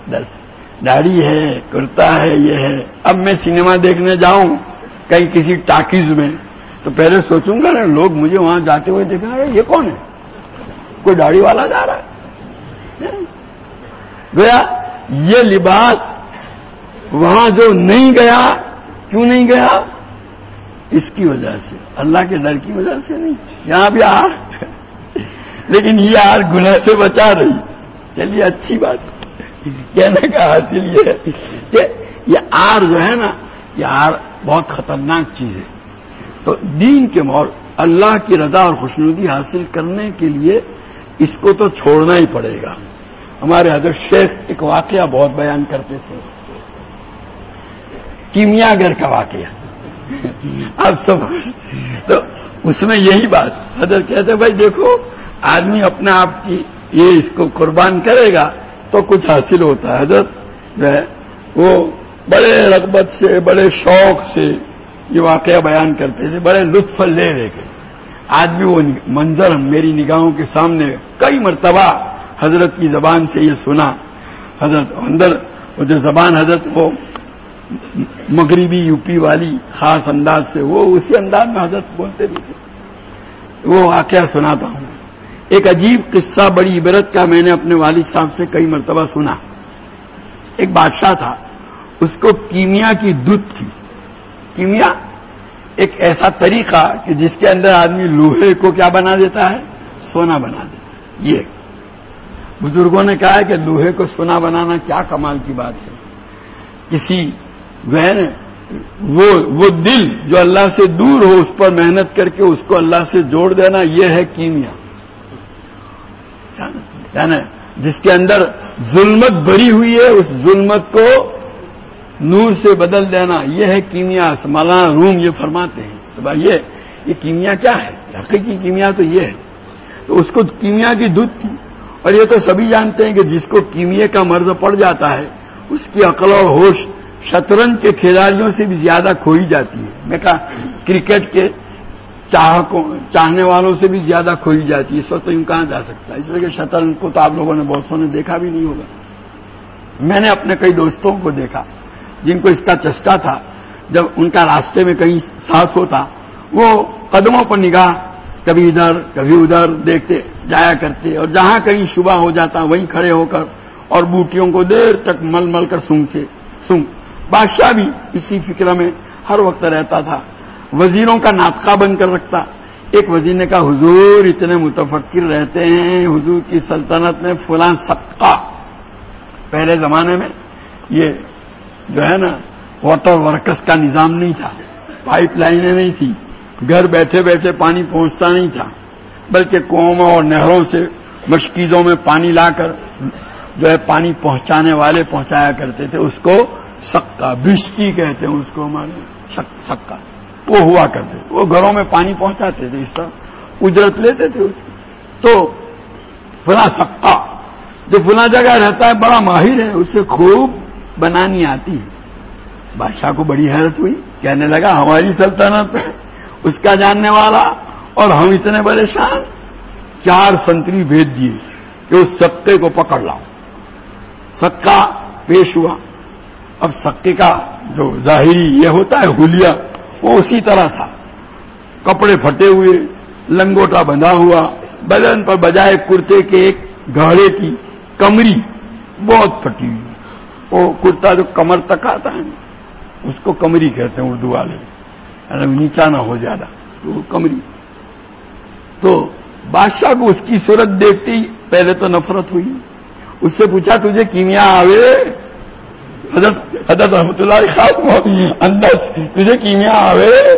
ڈر سے۔ داڑھی ہے، کرتا ہے، یہ ہے۔ اب میں سنیما دیکھنے جاؤں کہیں کسی ٹاکیز میں، تو پہلے سوچوں گا نا، لوگ مجھے وہاں جاتے ہوئے دیکھیں گے، یہ کون ہے؟ کوئی داڑھی والا جا رہا ہے؟ گیا یہ لباس وہاں جو نہیں گیا، کیوں نہیں گیا؟ اس کی وجہ سے، اللہ کے ڈر کی وجہ سے نہیں۔ یہاں بھی آر لیکن یہ آر گناہ سے بچا رہی۔ چلیے، اچھی بات۔ کہنے کا حاصل یہ ہے کہ یہ آر جو ہے نا، یہ آر بہت خطرناک چیز ہے۔ تو دین کے مور، اللہ کی رضا اور خوشنودی حاصل کرنے کے لیے اس کو تو چھوڑنا ہی پڑے گا۔ ہمارے حضرت شیخ ایک واقعہ بہت بیان کرتے تھے۔ کیمیا گھر کا واقعہ۔ اب سب تو اس میں یہی بات، حضرت کہتے بھائی دیکھو، آدمی اپنے آپ کی یہ اس کو قربان کرے گا تو کچھ حاصل ہوتا ہے۔ حضرت جو ہے وہ بڑے رغبت سے، بڑے شوق سے یہ واقعہ بیان کرتے تھے، بڑے لطف لے لے کے آج بھی وہ منظر میری نگاہوں کے سامنے کئی مرتبہ حضرت کی زبان سے یہ سنا۔ حضرت، اندر وہ جو زبان حضرت وہ مغربی یو پی والی خاص انداز سے، وہ اسی انداز میں حضرت بولتے بھی تھے۔ وہ واقعہ سناتا ہوں۔ ایک عجیب قصہ بڑی عبرت کا میں نے اپنے والد صاحب سے کئی مرتبہ سنا۔ ایک بادشاہ تھا، اس کو کیمیا کی دودھ تھی۔ کیمیا؟ ایک ایسا طریقہ کہ جس کے اندر آدمی لوہے کو کیا بنا دیتا ہے؟ سونا بنا دیتا ہے۔ یہ۔ بزرگوں نے کہا ہے کہ لوہے کو سونا بنانا کیا کمال کی بات ہے۔ کسی وہ وہ دل جو اللہ سے دور ہو، اس پر محنت کر کے اس کو اللہ سے جوڑ دینا یہ ہے کیمیا۔ یعنی جس کے اندر ظلمت بری ہوئی ہے، اس ظلمت کو نور سے بدل دینا، یہ ہے کیمیا۔ مولانا روم یہ فرماتے ہیں۔ تو بھائی یہ یہ کیمیا کیا ہے؟ حقیقی کیمیا تو یہ ہے۔ تو اس کو کیمیا کی دودھ تھی۔ اور یہ تو سبھی جانتے ہیں کہ جس کو کیمیا کا مرض پڑ جاتا ہے، اس کی عقل اور ہوش شطرنج کے کھلاڑیوں سے بھی زیادہ کھوئی جاتی ہے۔ میں کہا، کرکٹ کے چاہکوں چاہنے والوں سے بھی زیادہ کھوئی جاتی ہے۔ اس وقت یوں کہاں جا سکتا ہے۔ اس لیے کہ شطرنج کو تو آپ لوگوں نے بہت سو نے دیکھا بھی نہیں ہوگا۔ میں نے اپنے کئی دوستوں کو دیکھا، جن کو اس کا چسکا تھا۔ جب ان کا راستے میں کہیں ساتھ ہوتا، وہ قدموں پر نگاہ، کبھی ادھر کبھی ادھر دیکھتے، جایا کرتے۔ اور جہاں کہیں شبہ ہو جاتا، وہیں کھڑے ہو کر اور بوٹیوں کو دیر تک مل مل کر سونگتے، سونگ۔ بادشاہ بھی اسی فکر میں ہر وقت رہتا تھا۔ وزیروں کا ناطقہ بن کر رکھتا۔ ایک وزیر نے کہا، حضور اتنے متفکر رہتے ہیں، حضور کی سلطنت میں فلاں سبقہ پہلے زمانے میں یہ جو ہے نا، واٹر ورکس کا نظام نہیں تھا، پائپ لائنیں نہیں تھی گھر بیٹھے بیٹھے پانی پہنچتا نہیں تھا، بلکہ کنو اور نہروں سے مشکیزوں میں پانی لا کر جو ہے پانی پہنچانے والے پہنچایا کرتے تھے۔ اس کو سکا بشتی کہتے ہیں اس کو ہمارے سکا وہ ہوا کرتے تھے۔ وہ گھروں میں پانی پہنچاتے تھے اس طرح۔ اجرت لیتے تھے اس تو فلاں سکا جو فلاں جگہ رہتا ہے، بڑا ماہر ہے، اسے خوب بنانی آتی ہے۔ بادشاہ کو بڑی حیرت ہوئی، کہنے لگا، ہماری سلطنت اس کا جاننے والا، اور ہم اتنے بڑے شان۔ چار سنتری بھیج دیے کہ اس سکے کو پکڑ لاؤ۔ سکا پیش ہوا۔ اب سکے کا جو ظاہری یہ ہوتا ہے، ہولیا وہ اسی طرح تھا۔ کپڑے پھٹے ہوئے، لنگوٹا بندھا ہوا، بدن پر بجائے کرتے کے ایک گھڑے کی کمری بہت پھٹی ہوئی۔ وہ کرتا جو کمر تک آتا ہے اس کو کمری کہتے ہیں اردو والے۔ یعنی نیچا نہ ہو زیادہ، تو کمری۔ تو بادشاہ کو اس کی صورت دیکھتی پہلے تو نفرت ہوئی۔ اس سے پوچھا، تجھے کیمیا آوے؟ حضرت حضرت رحمت اللہ خاص اندر تجھے کیمیا آوے۔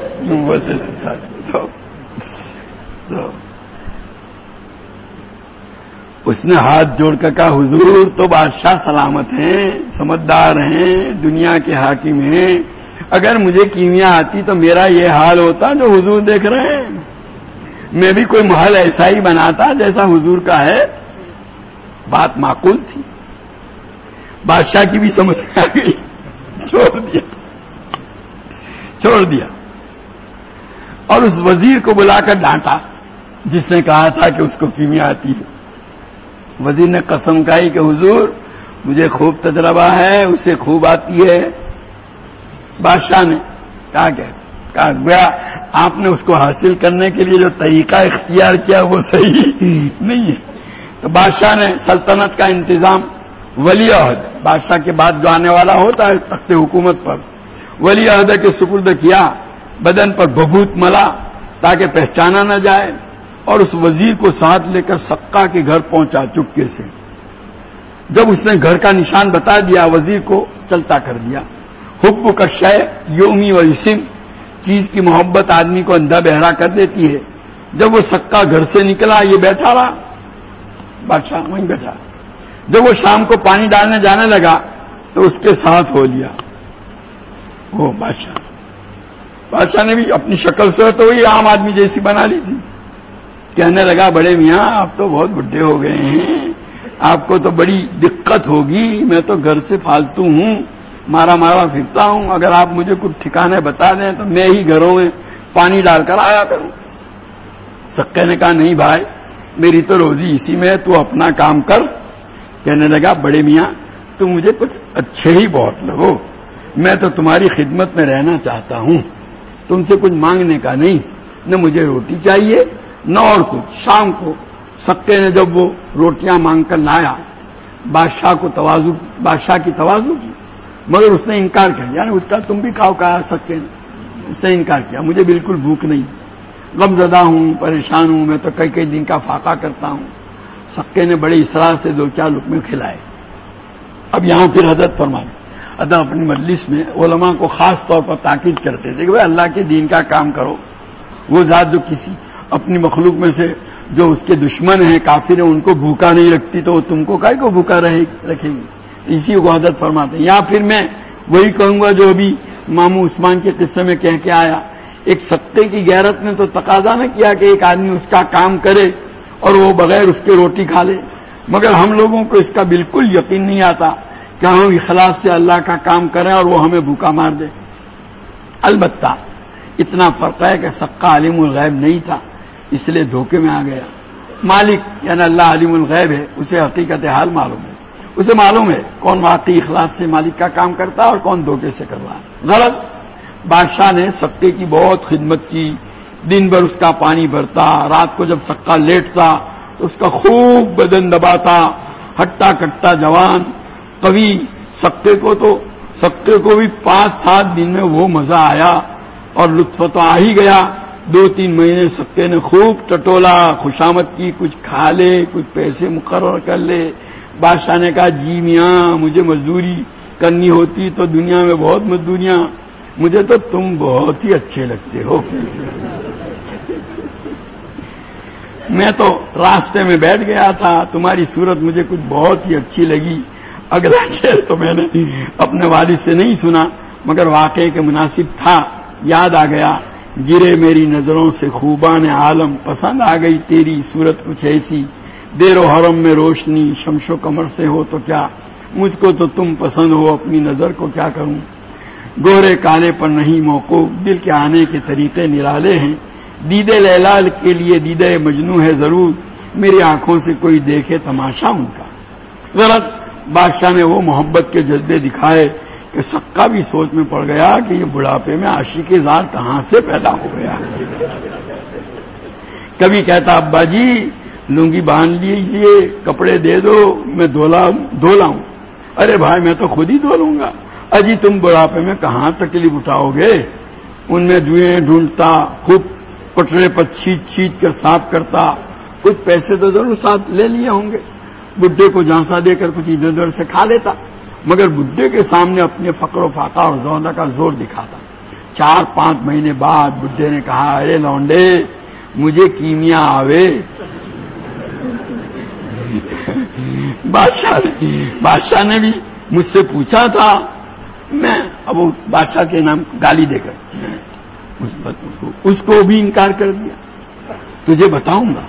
اس نے ہاتھ جوڑ کر کہا، حضور تو بادشاہ سلامت ہیں، سمجھدار ہیں، دنیا کے حاکم ہیں۔ اگر مجھے کیمیا آتی تو میرا یہ حال ہوتا جو حضور دیکھ رہے ہیں۔ میں بھی کوئی محل ایسا ہی بناتا جیسا حضور کا ہے۔ بات معقول تھی۔ بادشاہ کی بھی سمجھ آ گئی۔ چھوڑ دیا۔ چھوڑ دیا۔ اور اس وزیر کو بلا کر ڈانٹا، جس نے کہا تھا کہ اس کو کیمیا آتی ہے وزیر نے قسم کھائی کہ حضور، مجھے خوب تجربہ ہے، اسے خوب آتی ہے۔ بادشاہ نے کہا کہ، کہا گیا آپ نے اس کو حاصل کرنے کے لیے جو طریقہ اختیار کیا وہ صحیح نہیں ہے۔ تو بادشاہ نے سلطنت کا انتظام ولی عہد۔ بادشاہ کے بعد جو آنے والا ہوتا ہے تخت حکومت پر، ولی عہد کے سپرد کیا، بدن پر ببوت ملا تاکہ پہچانا نہ جائے اور اس وزیر کو ساتھ لے کر سکا کے گھر پہنچا چپکے سے۔ جب اس نے گھر کا نشان بتا دیا، وزیر کو چلتا کر دیا۔ حب کا شے یومی و یسم، چیز کی محبت آدمی کو اندھا بہرا کر دیتی ہے۔ جب وہ سکا گھر سے نکلا، یہ بیٹھا رہا۔ بادشاہ، وہیں بیٹھا۔ جب وہ شام کو پانی ڈالنے جانے لگا تو اس کے ساتھ ہو لیا۔ وہ بادشاہ۔ بادشاہ نے بھی اپنی شکل سے تو وہی عام آدمی جیسی بنا لی تھی۔ کہنے لگا، بڑے میاں، آپ تو بہت بڈھے ہو گئے ہیں۔ آپ کو تو بڑی دقت ہوگی۔ میں تو گھر سے فالتو ہوں، مارا مارا پھرتا ہوں۔ اگر آپ مجھے کچھ ٹھکانے بتا دیں تو میں ہی گھروں میں پانی ڈال کر آیا کروں۔ سکے نے کہا، نہیں بھائی، میری تو روزی اسی میں تو اپنا کام کر۔ کہنے لگا، بڑے میاں تو مجھے کچھ اچھے ہی بہت لگو، میں تو تمہاری خدمت میں رہنا چاہتا ہوں، تم سے کچھ مانگنے کا نہیں، نہ مجھے روٹی چاہیے، نہ اور کچھ، شام کو سکے نے جب وہ روٹیاں مانگ کر لایا، بادشاہ کو توازو بادشاہ کی توازو کی، مگر اس نے انکار کیا یعنی اس کا تم بھی کھاؤ، کہا سکے نے، اس نے انکار کیا، مجھے بالکل بھوک نہیں، غم زدہ ہوں، پریشان ہوں، میں تو کئی کئی دن کا فاقہ کرتا ہوں سکے نے بڑے اسرار سے دو چار لکمے کھلائے۔ اب یہاں پھر حضرت فرمائے، ادا اپنی مجلس میں علماء کو خاص طور پر تاکید کرتے تھے کہ بھائی اللہ کے دین کا کام کرو۔ وہ ذات جو کسی اپنی مخلوق میں سے جو اس کے دشمن ہیں، کافر ہیں، ان کو بھوکا نہیں رکھتی تو وہ تم کو کائے کو بھوکا رکھے گی اسی کو حضرت فرماتے ہیں۔ یا پھر میں وہی کہوں گا جو ابھی مامو عثمان کے قصے میں کہہ کے آیا۔ ایک ستے کی غیرت نے تو تقاضا نہ کیا کہ ایک آدمی اس کا کام کرے۔ اور وہ بغیر اس کے روٹی کھا لے۔ مگر ہم لوگوں کو اس کا بالکل یقین نہیں آتا کہ ہم اخلاص سے اللہ کا کام کریں اور وہ ہمیں بھوکا مار دے۔ البتہ اتنا فرق ہے کہ سکا علیم الغیب نہیں تھا، اس لیے دھوکے میں آ گیا۔ مالک یعنی اللہ علیم الغیب ہے، اسے حقیقت حال معلوم ہے۔ اسے معلوم ہے کون واقعی اخلاص سے مالک کا کام کرتا ہے اور کون دھوکے سے کر رہا ہے۔ غلط بادشاہ نے سکے کی بہت خدمت کی۔ دن بھر اس کا پانی بھرتا، رات کو جب سکا لیٹتا، تو اس کا خوب بدن دباتا، ہٹا کٹا جوان، کبھی سکے کو تو، سکے کو بھی پانچ سات دن میں وہ مزہ آیا اور لطف تو آ ہی گیا۔ دو تین مہینے سکے نے خوب ٹٹولا خوشامد کی، کچھ کھا لے، کچھ پیسے مقرر کر لے۔ بادشاہ نے کہا جی میاں، مجھے مزدوری کرنی ہوتی تو دنیا میں بہت مزدوریاں، مجھے تو تم بہت ہی اچھے لگتے ہو۔ میں تو راستے میں بیٹھ گیا تھا، تمہاری صورت مجھے کچھ بہت ہی اچھی لگی۔ اگلا شعر تو میں نے اپنے والد سے نہیں سنا، مگر واقعے کے مناسب تھا، یاد آ گیا۔ گرے میری نظروں سے خوبان عالم، پسند آ گئی تیری صورت کچھ ایسی۔ دیر و حرم میں روشنی شمش و کمر سے ہو تو کیا؟ مجھ کو تو تم پسند ہو، اپنی نظر کو کیا کروں؟ گورے کالے پر نہیں موقع دل کے آنے کے طریقے نرالے ہیں۔ دیدے لال کے لیے دیدے مجنو ہے ضرور، میری آنکھوں سے کوئی دیکھے تماشا ان کا۔ غلط بادشاہ نے وہ محبت کے جذبے دکھائے کہ سکا بھی سوچ میں پڑ گیا کہ یہ بڑھاپے میں عاشق زار کہاں سے پیدا ہو گیا۔ کبھی کہتا، ابا جی لنگی باندھ لیجیے کپڑے دے دو، میں دھو لاؤں ارے بھائی، میں تو خود ہی دھو لوں گا۔ اجی تم بڑھاپے میں کہاں تکلیف اٹھاؤ گے؟ ان میں جوئیں ڈھونڈتا، خوب پٹرے پر چھیت چھیت کر صاف کرتا، کچھ پیسے تو ضرور ساتھ لے لیے ہوں گے۔ بڈھے کو جھانسا دے کر کچھ ادھر ادھر سے کھا لیتا، مگر بڈھے کے سامنے اپنے فقر و فاقہ اور زودہ کا زور دکھاتا۔ چار پانچ مہینے بعد بڈھے نے کہا، ارے لونڈے، مجھے کیمیا آوے۔ بادشاہ نے بادشاہ نے بھی مجھ سے پوچھا تھا، میں اب بادشاہ کے نام گالی دے کر۔ اس کو بھی انکار کر دیا۔ تجھے بتاؤں گا۔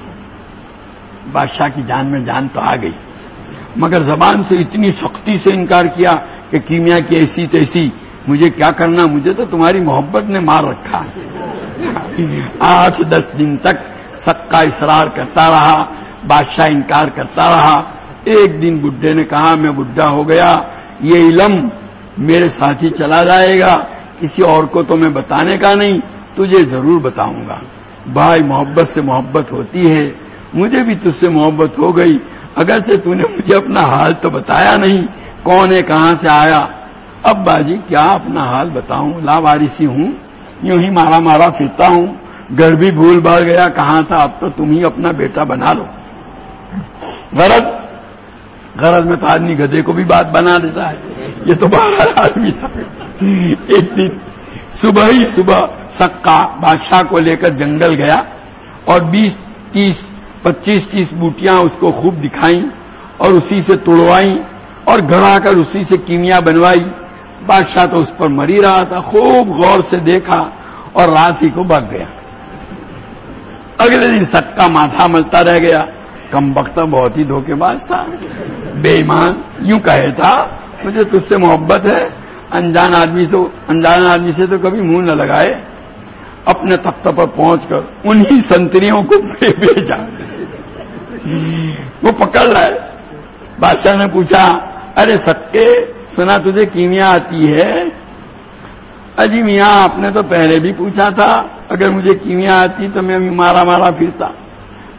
بادشاہ کی جان میں جان تو آ گئی۔ مگر زبان سے اتنی سختی سے انکار کیا کہ کیمیا کی ایسی تیسی، مجھے کیا کرنا؟ مجھے تو تمہاری محبت نے مار رکھا۔ آٹھ دس دن تک سب کا اصرار کرتا رہا، بادشاہ انکار کرتا رہا۔ ایک دن بڈھے نے کہا، میں بڈھا ہو گیا، یہ علم میرے ساتھ ہی چلا جائے گا۔ کسی اور کو تو میں بتانے کا نہیں، تجھے ضرور بتاؤں گا۔ بھائی، محبت سے محبت ہوتی ہے۔ مجھے بھی تجھ سے محبت ہو گئی۔ اگر سے تو نے مجھے اپنا حال تو بتایا نہیں، کون ہے، کہاں سے آیا؟ اب باجی، کیا اپنا حال بتاؤں؟ لا وارسی ہوں، یوں ہی مارا مارا پھرتا ہوں۔ گھر بھی بھول بھاڑ گیا، کہاں تھا؟ اب تو تم ہی اپنا بیٹا بنا لو۔ غرض غرض میں تو آدمی گدے کو بھی بات بنا دیتا ہے۔ یہ تو بارہ آدمی تھا۔ ایک دن صبح ہی صبح سکا بادشاہ کو لے کر جنگل گیا اور بیس تیس پچیس تیس بوٹیاں اس کو خوب دکھائیں اور اسی سے توڑوائیں اور گھر آ کر اسی سے کیمیا بنوائی۔ بادشاہ تو اس پر مری رہا تھا، خوب غور سے دیکھا اور رات ہی کو بھاگ گیا۔ اگلے دن سکا ماتھا ملتا رہ گیا۔ کم وقت بہت ہی دھوکے باز تھا۔ بے ایمان یوں کہے تھا مجھے تجھ سے محبت ہے۔ انجان آدمی سے انجان آدمی سے تو کبھی منہ نہ لگائے۔ اپنے تخت پر پہنچ کر انہی سنتریوں کو بھیجا۔ وہ پکڑ رہا ہے۔ بادشاہ نے پوچھا، ارے سکے سنا تجھے کیمیا آتی ہے اجی میاں، آپ نے تو پہلے بھی پوچھا تھا۔ اگر مجھے کیمیا آتی تو میں مارا مارا پھرتا۔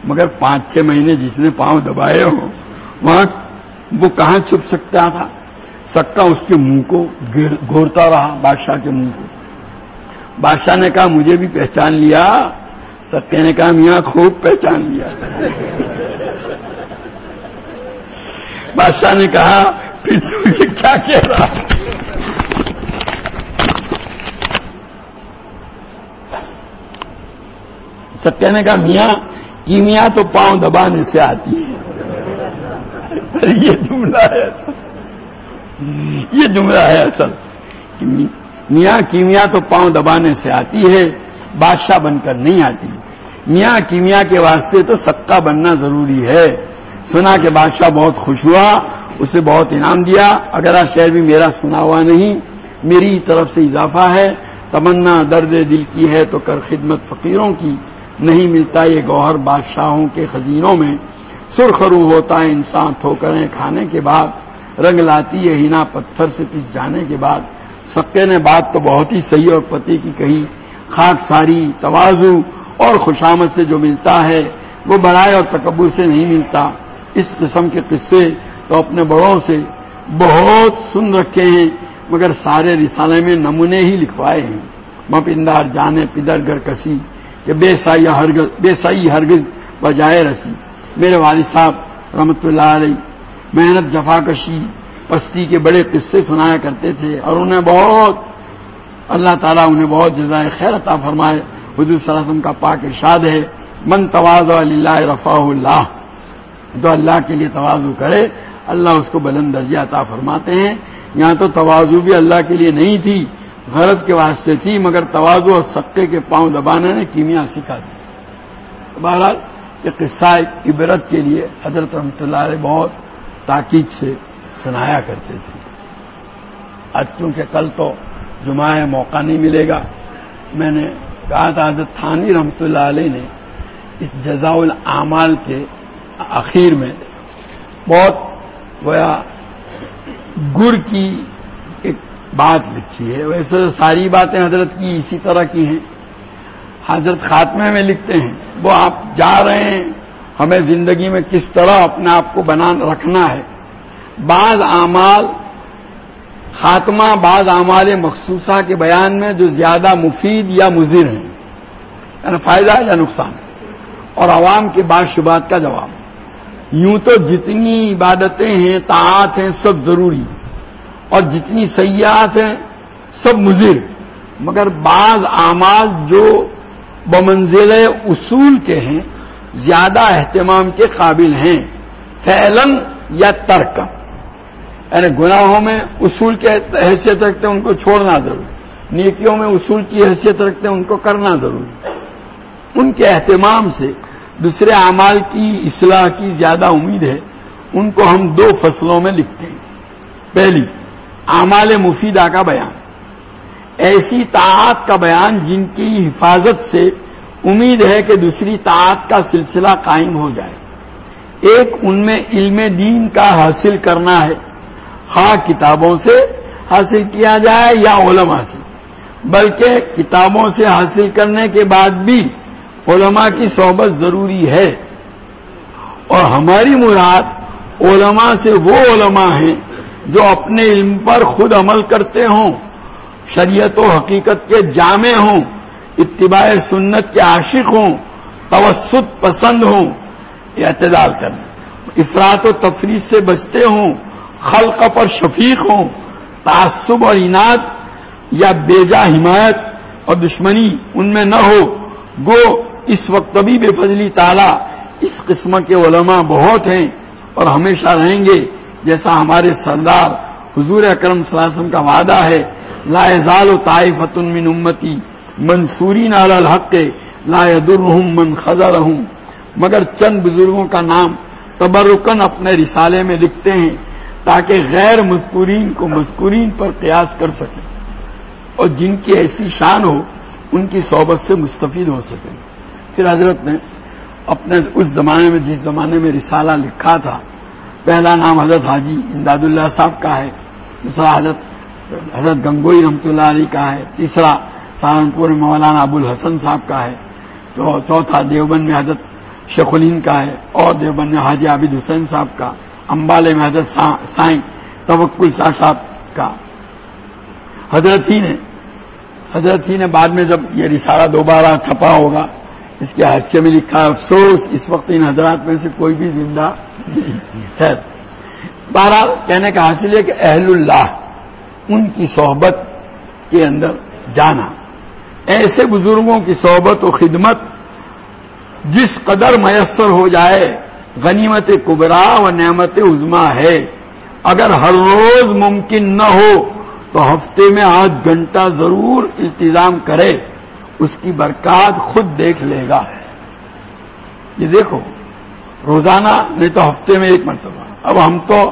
مگر پانچ چھ مہینے جس نے پاؤں دبائے ہو وہاں وہ کہاں چھپ سکتا تھا؟ سکا اس کے منہ کو گھورتا رہا، بادشاہ کے منہ کو۔ بادشاہ نے کہا، مجھے بھی پہچان لیا۔ سکے نے کہا، میاں، خوب پہچان لیا۔ بادشاہ نے کہا پھر تو یہ کیا کہہ رہا سکے نے کہا، میاں، کیمیا تو پاؤں دبانے سے آتی ہے۔ یہ جملہ ہے۔ یہ جملہ ہے اصل میاں کیمیا تو پاؤں دبانے سے آتی ہے، بادشاہ بن کر نہیں آتی۔ میاں کیمیا کے واسطے تو سکا بننا ضروری ہے۔ سنا کہ بادشاہ بہت خوش ہوا، اسے بہت انعام دیا۔ اگر آ شہر بھی میرا سنا ہوا نہیں، میری طرف سے اضافہ ہے۔ تمنا درد دل کی ہے تو کر خدمت فقیروں کی۔ نہیں ملتا یہ گوہر بادشاہوں کے خزینوں میں۔ سرخرو ہوتا ہے انسان، ٹھوکریں کھانے کے بعد۔ رنگ لاتی ہے، ہینا پتھر سے پس جانے کے بعد سکے نے بات تو بہت ہی صحیح اور پتی کی کہی، خاک ساری توازو اور خوشامد سے جو ملتا ہے، وہ بڑائے اور تکبر سے نہیں ملتا۔ اس قسم کے قصے تو اپنے بڑوں سے بہت سن رکھے ہیں، مگر سارے رسالے میں نمونے ہی لکھوائے ہیں۔ مپندار جانے پدر گر کسی کہ بے سائی ہرگز، بے سائی ہرگز بجائے رسی۔ میرے والد صاحب رحمت اللہ علیہ محنت جفا کشی، پستی کے بڑے قصے سنایا کرتے تھے اور انہیں بہت، اللہ تعالیٰ انہیں بہت جزائے خیر عطا فرمائے۔ حضور صلی اللہ علیہ وسلم کا پاک ارشاد ہے، من تواز اللہ رفا اللہ جو اللہ کے لیے توازو کرے، اللہ اس کو بلند درجہ عطا فرماتے ہیں۔ یہاں تو توازو بھی اللہ کے لیے نہیں تھی، غرض کے واسطے تھی، مگر توازو اور سکے کے پاؤں دبانے نے کیمیا سکھا دی۔ بہرحال، یہ قصہ عبرت کے لیے حضرت رحمۃ اللہ علیہ بہت تاکید سے سنایا کرتے تھے۔ آج چونکہ کل تو جمعہ موقع نہیں ملے گا، میں نے کہا تھا، حضرت تھانی رحمۃ اللہ علیہ نے اس جزا العمال کے اخیر میں بہت گویا گر کی ایک بات لکھی ہے۔ ویسے ساری باتیں حضرت کی اسی طرح کی ہیں۔ حضرت خاتمے میں لکھتے ہیں، وہ آپ جا رہے ہیں ہمیں زندگی میں کس طرح اپنے آپ کو بنا رکھنا ہے۔ بعض اعمال خاتمہ، بعض اعمال مخصوصہ کے بیان میں جو زیادہ مفید یا مضر ہیں۔ یعنی فائدہ یا نقصان؟ اور عوام کے بعض شبات کا جواب۔ یوں تو جتنی عبادتیں ہیں طاعت ہیں، سب ضروری اور جتنی سیاحت ہیں، سب مضر مگر بعض اعمال جو بمنزل اصول کے ہیں زیادہ اہتمام کے قابل ہیں۔ فیلن یا ترک یعنی گناہوں میں اصول کی حیثیت رکھتے ہیں، ان کو چھوڑنا ضروری۔ نیکیوں میں اصول کی حیثیت رکھتے ہیں، ان کو کرنا ضروری۔ ان کے اہتمام سے دوسرے اعمال کی، اصلاح کی زیادہ امید ہے۔ ان کو ہم دو فصلوں میں لکھتے ہیں۔ پہلی، اعمال مفیدہ کا بیان۔ ایسی طاعت کا بیان جن کی حفاظت سے امید ہے کہ دوسری طاعت کا سلسلہ قائم ہو جائے۔ ایک ان میں علم دین کا حاصل کرنا ہے۔ ہاں کتابوں سے حاصل کیا جائے یا علماء سے۔ بلکہ کتابوں سے حاصل کرنے کے بعد بھی علماء کی صحبت ضروری ہے۔ اور ہماری مراد علماء سے وہ علماء ہیں جو اپنے علم پر خود عمل کرتے ہوں، شریعت و حقیقت کے جامع ہوں۔ اتباع سنت کے عاشق ہوں، توسط پسند ہوں اعتدال کرنا افراد و تفریح سے بچتے ہوں، خلق پر شفیق ہوں، تعصب اور انعد یا بیجا حمایت اور دشمنی ان میں نہ ہو۔ گو، اس وقت بھی بے فضلی تعالی اس قسم کے علماء بہت ہیں اور ہمیشہ رہیں گے، جیسا ہمارے سردار حضور اکرم صلی اللہ علیہ وسلم کا وعدہ ہے، لا زال و طائفت من امتی منصوری نال الحق لا درحم من خزر مگر چند بزرگوں کا نام تبرکن اپنے رسالے میں لکھتے ہیں تاکہ غیر مذکورین کو مذکورین پر قیاس کر سکیں اور جن کی ایسی شان ہو، ان کی صحبت سے مستفید ہو سکیں۔ پھر حضرت نے اپنے اس زمانے میں، جس زمانے میں رسالہ لکھا تھا، پہلا نام حضرت حاجی امداد اللہ صاحب کا ہے، دوسرا حضرت حضرت گنگوئی رحمۃ اللہ علی کا ہے، تیسرا سہارنپور میں مولانا ابو الحسن صاحب کا ہے، تو چوتھا دیوبند میں حضرت شیخ الین کا ہے، اور دیوبند میں حاجی عابد حسین صاحب کا، امبالے میں حضرت سائیں توکل شاہ صاحب کا۔ حضرت ہی نے حضرت ہی نے بعد میں جب یہ رسالہ دوبارہ چھپا ہوگا، اس کے حادثے میں لکھا ہے، افسوس، اس وقت ان حضرات میں سے کوئی بھی زندہ ہے۔ بہرحال کہنے کا حاصل ہے کہ اہل اللہ، ان کی صحبت کے اندر جانا۔ ایسے بزرگوں کی صحبت و خدمت جس قدر میسر ہو جائے، غنیمت کبرا و نعمت عزما ہے۔ اگر ہر روز ممکن نہ ہو، تو ہفتے میں آدھ گھنٹہ ضرور انتظام کرے، اس کی برکات خود دیکھ لے گا۔ یہ دیکھو، روزانہ نہیں تو ہفتے میں ایک مرتبہ۔ اب ہم تو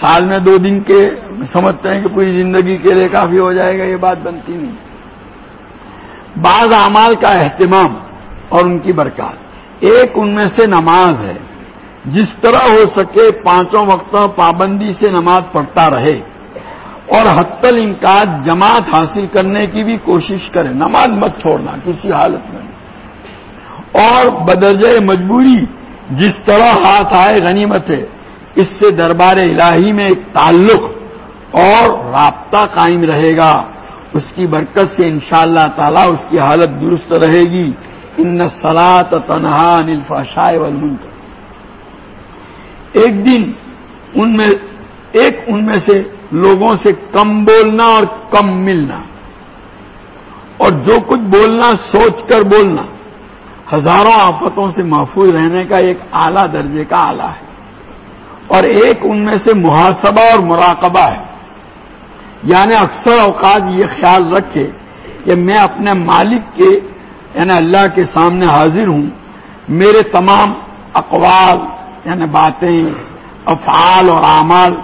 سال میں دو دن کے، سمجھتے ہیں کہ پوری زندگی کے لیے کافی ہو جائے گا، یہ بات بنتی نہیں۔ بعض اعمال کا اہتمام اور ان کی برکات۔ ایک ان میں سے نماز ہے۔ جس طرح ہو سکے پانچوں وقتوں پابندی سے نماز پڑھتا رہے اور حت الانکار جماعت حاصل کرنے کی بھی کوشش کرے۔ نماز مت چھوڑنا، کسی حالت میں۔ اور بدرجہ مجبوری جس طرح ہاتھ آئے غنیمت ہے، اس سے دربار الہی میں ایک تعلق اور رابطہ قائم رہے گا۔ اس کی برکت سے انشاءاللہ اللہ تعالی اس کی حالت درست رہے گی۔ ان سلاد تنہا نلفا شائے ایک دن ان میں، ایک ان میں سے لوگوں سے کم بولنا اور کم ملنا۔ اور جو کچھ بولنا، سوچ کر بولنا۔ ہزاروں آفتوں سے محفوظ رہنے کا ایک اعلی درجے کا آلہ ہے۔ اور ایک ان میں سے محاسبہ اور مراقبہ ہے۔ یعنی اکثر اوقات یہ خیال رکھے کہ میں اپنے مالک کے یعنی اللہ کے سامنے حاضر ہوں، میرے تمام اقوال یعنی باتیں، افعال اور اعمال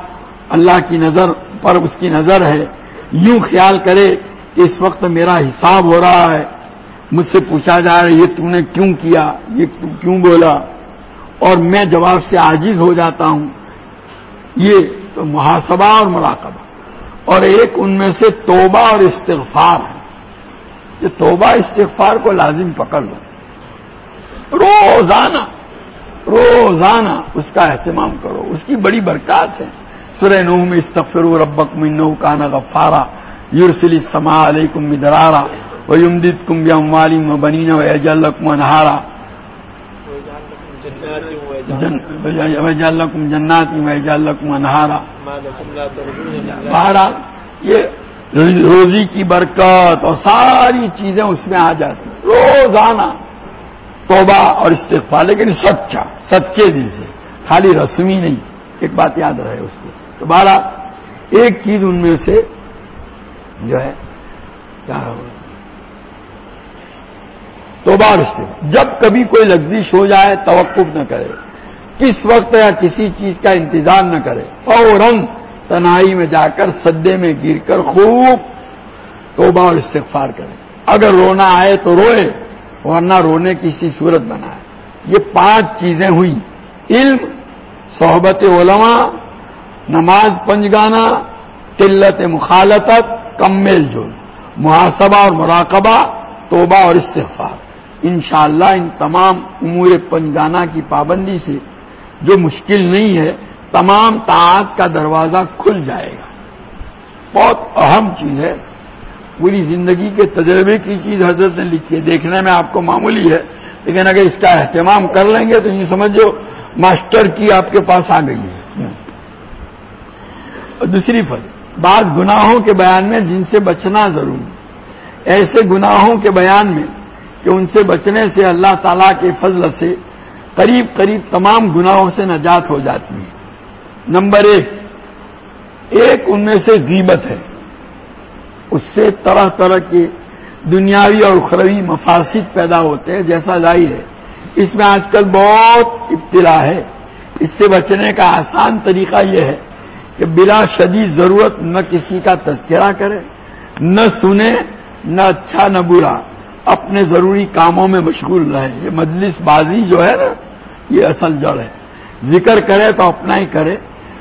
اللہ کی نظر پر اس کی نظر ہے، یوں خیال کرے کہ اس وقت میرا حساب ہو رہا ہے، مجھ سے پوچھا جا رہا ہے، یہ تم نے کیوں کیا؟ یہ کیوں بولا؟ اور میں جواب سے عاجز ہو جاتا ہوں۔ یہ تو محاسبہ اور مراقبہ۔ اور ایک ان میں سے توبہ اور استغفار ہے۔ یہ توبہ استغفار کو لازم پکڑ لو۔ روزانہ روزانہ اس کا اہتمام کرو۔ اس کی بڑی برکات ہے۔ سورہ نوح میں استغفر ربک من نو کانا غفارا یورسلی سما علیکم مدرارا و یمدد کم بیم والیم و بنین و اجلکم انہارا وجالکم جناتی و اجلکم انہارا بہرحال، یہ روزی کی برکت اور ساری چیزیں اس میں آ جاتی روزانہ توبہ اور استغفار، لیکن سچا، سچے دل سے، خالی رسمی نہیں۔ ایک بات یاد رہے اس کو۔ تو بارہ ایک چیز ان میں سے جو ہے، کیا تو بار جب کبھی کوئی لفزش ہو جائے، توقف نہ کرے۔ کس وقت یا کسی چیز کا انتظار نہ کرے اور تنہائی میں جا کر سدے میں گر کر خوب توبہ اور استغفار کرے۔ اگر رونا آئے تو روئے، ورنہ رونے کی سی صورت بنائے۔ یہ پانچ چیزیں ہوئی۔ علم، صحبت علماء، نماز پنج گانا، قلت مخالطت کم میل جول۔ محاسبہ اور مراقبہ، توبہ اور استغفار۔ انشاءاللہ ان تمام امور پنجگانا کی پابندی سے جو مشکل نہیں ہے، تمام تعات کا دروازہ کھل جائے گا۔ بہت اہم چیز ہے۔ پوری زندگی کے تجربے کی چیز حضرت نے لکھی ہے۔ دیکھنے میں آپ کو معمولی ہے، لیکن اگر اس کا اہتمام کر لیں گے تو یہ سمجھو ماسٹر کی آپ کے پاس آ گئی ہے۔ اور دوسری فرق بعض گناہوں کے بیان میں جن سے بچنا ضروری ایسے گناہوں کے بیان میں کہ ان سے بچنے سے اللہ تعالی کے فضل سے قریب قریب تمام گناہوں سے نجات ہو جاتی ہے۔ نمبر ایک ایک ان میں سے غیبت ہے۔ اس سے طرح طرح کے دنیاوی اور اخروی مفاصد پیدا ہوتے ہیں، جیسا ظاہر ہے۔ اس میں آج کل بہت ابتلا ہے۔ اس سے بچنے کا آسان طریقہ یہ ہے کہ بلا شدید ضرورت نہ کسی کا تذکرہ کرے، نہ سنے، نہ اچھا نہ برا۔ اپنے ضروری کاموں میں مشغول رہے۔ یہ مجلس بازی جو ہے نا، یہ اصل جڑ ہے۔ ذکر کرے تو اپنا ہی کرے۔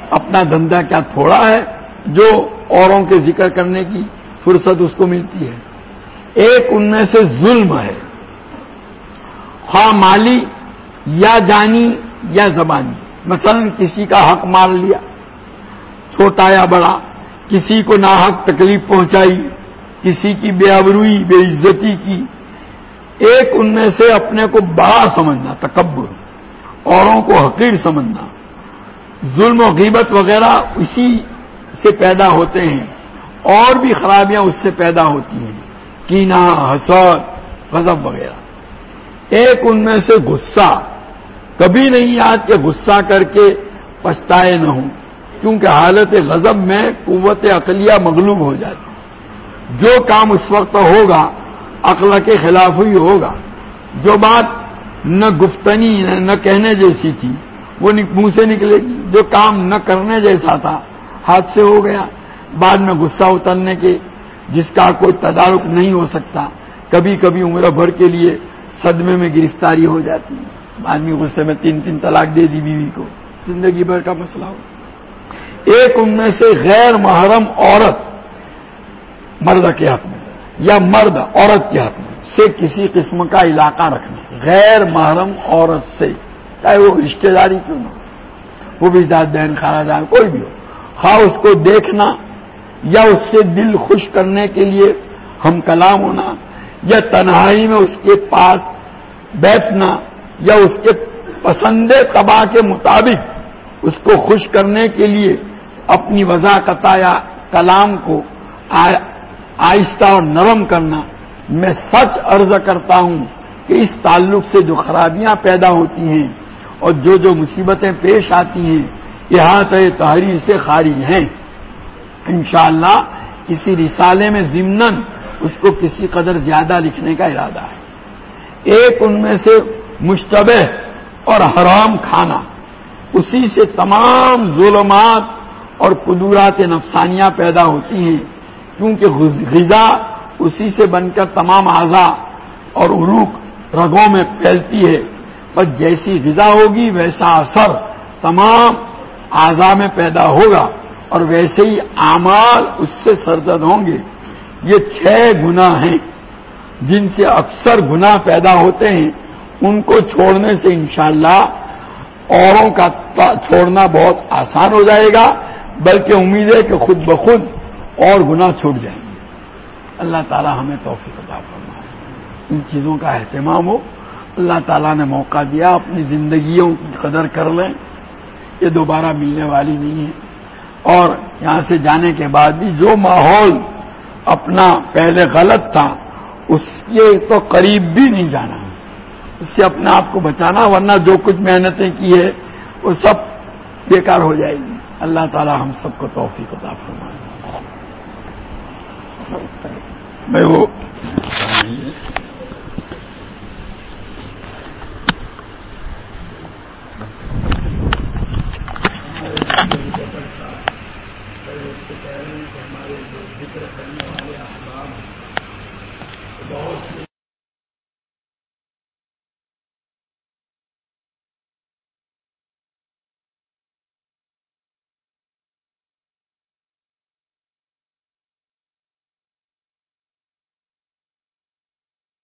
اپنا دھندا کیا تھوڑا ہے، جو اوروں کے ذکر کرنے کی فرصت اس کو ملتی ہے۔ ایک ان میں سے ظلم ہے۔ خواہ مالی یا جانی یا زبانی۔ مثلا کسی کا حق مار لیا، چھوٹا یا بڑا، کسی کو ناحق تکلیف پہنچائی۔ کسی کی بے ابروئی بے عزتی کی، ایک ان میں سے اپنے کو بڑا سمجھنا، تکبر، اوروں کو حقیر سمجھنا۔ ظلم و غیبت وغیرہ اسی سے پیدا ہوتے ہیں، اور بھی خرابیاں اس سے پیدا ہوتی ہیں۔ کینا حسد، غضب وغیرہ۔ ایک ان میں سے غصہ۔ کبھی نہیں یاد کہ غصہ کر کے پچھتائے نہ ہوں، کیونکہ حالت غضب میں قوت عقلیہ مغلوب ہو جاتی۔ جو کام اس وقت ہوگا، عقل کے خلاف ہی ہوگا۔ جو بات نہ گفتنی، نہ کہنے جیسی تھی، وہ منہ سے نکلے گی۔ جو کام نہ کرنے جیسا تھا، ہاتھ سے ہو گیا۔ بعد میں غصہ اترنے کے، جس کا کوئی تدارک نہیں ہو سکتا کبھی کبھی عمر بھر کے لیے صدمے میں گرفتاری ہو جاتی۔ آدمی غصے میں تین تین طلاق دے دی بیوی کو۔ زندگی بھر کا مسئلہ ہو۔ ایک ان میں سے غیر محرم عورت مرد کے حق میں، یا مرد عورت کے حق میں، سے کسی قسم کا علاقہ رکھنا، غیر محرم عورت سے، چاہے وہ رشتے داری کیوں نہ وہ بھی داد بہن خانہ دار کوئی بھی ہو۔ خواہ اس کو دیکھنا، یا اس سے دل خوش کرنے کے لیے ہم کلام ہونا، یا تنہائی میں اس کے پاس بیٹھنا، یا اس کے پسند قبا کے مطابق اس کو خوش کرنے کے لیے اپنی وضاقت یا کلام کو آہستہ اور نرم کرنا۔ میں سچ عرض کرتا ہوں کہ اس تعلق سے جو خرابیاں پیدا ہوتی ہیں اور جو جو مصیبتیں پیش آتی ہیں یہاں تحریر سے خارج ہیں۔ انشاءاللہ کسی رسالے میں ضمن اس کو کسی قدر زیادہ لکھنے کا ارادہ ہے۔ ایک ان میں سے مشتبہ اور حرام کھانا۔ اسی سے تمام ظلمات اور قدورات نفسانیاں پیدا ہوتی ہیں۔ کیونکہ غذا اسی سے بن کر تمام اعضا اور عروق رگوں میں پھیلتی ہے۔ بس جیسی غذا ہوگی، ویسا اثر تمام اعضا میں پیدا ہوگا اور ویسے ہی اعمال اس سے سرزد ہوں گے۔ یہ چھ گنا ہیں۔ جن سے اکثر گنا پیدا ہوتے ہیں، ان کو چھوڑنے سے انشاءاللہ اوروں کا چھوڑنا بہت آسان ہو جائے گا، بلکہ امید ہے کہ خود بخود اور گنا چھوٹ جائیں گے۔ اللہ تعالی ہمیں توفیق عطا فرمائے۔ ان چیزوں کا اہتمام ہو۔ اللہ تعالیٰ نے موقع دیا اپنی زندگیوں کی قدر کر لیں۔ یہ دوبارہ ملنے والی نہیں ہے۔ اور یہاں سے جانے کے بعد بھی جو ماحول اپنا پہلے غلط تھا، اس کے تو قریب بھی نہیں جانا۔ اس سے اپنے آپ کو بچانا، ورنہ جو کچھ محنتیں کی ہے، وہ سب بیکار ہو جائے گی۔ اللہ تعالی ہم سب کو توفیق عطا فرمائے۔ میں وہ ہمارے جو ذکر کرنے والے احباب بہت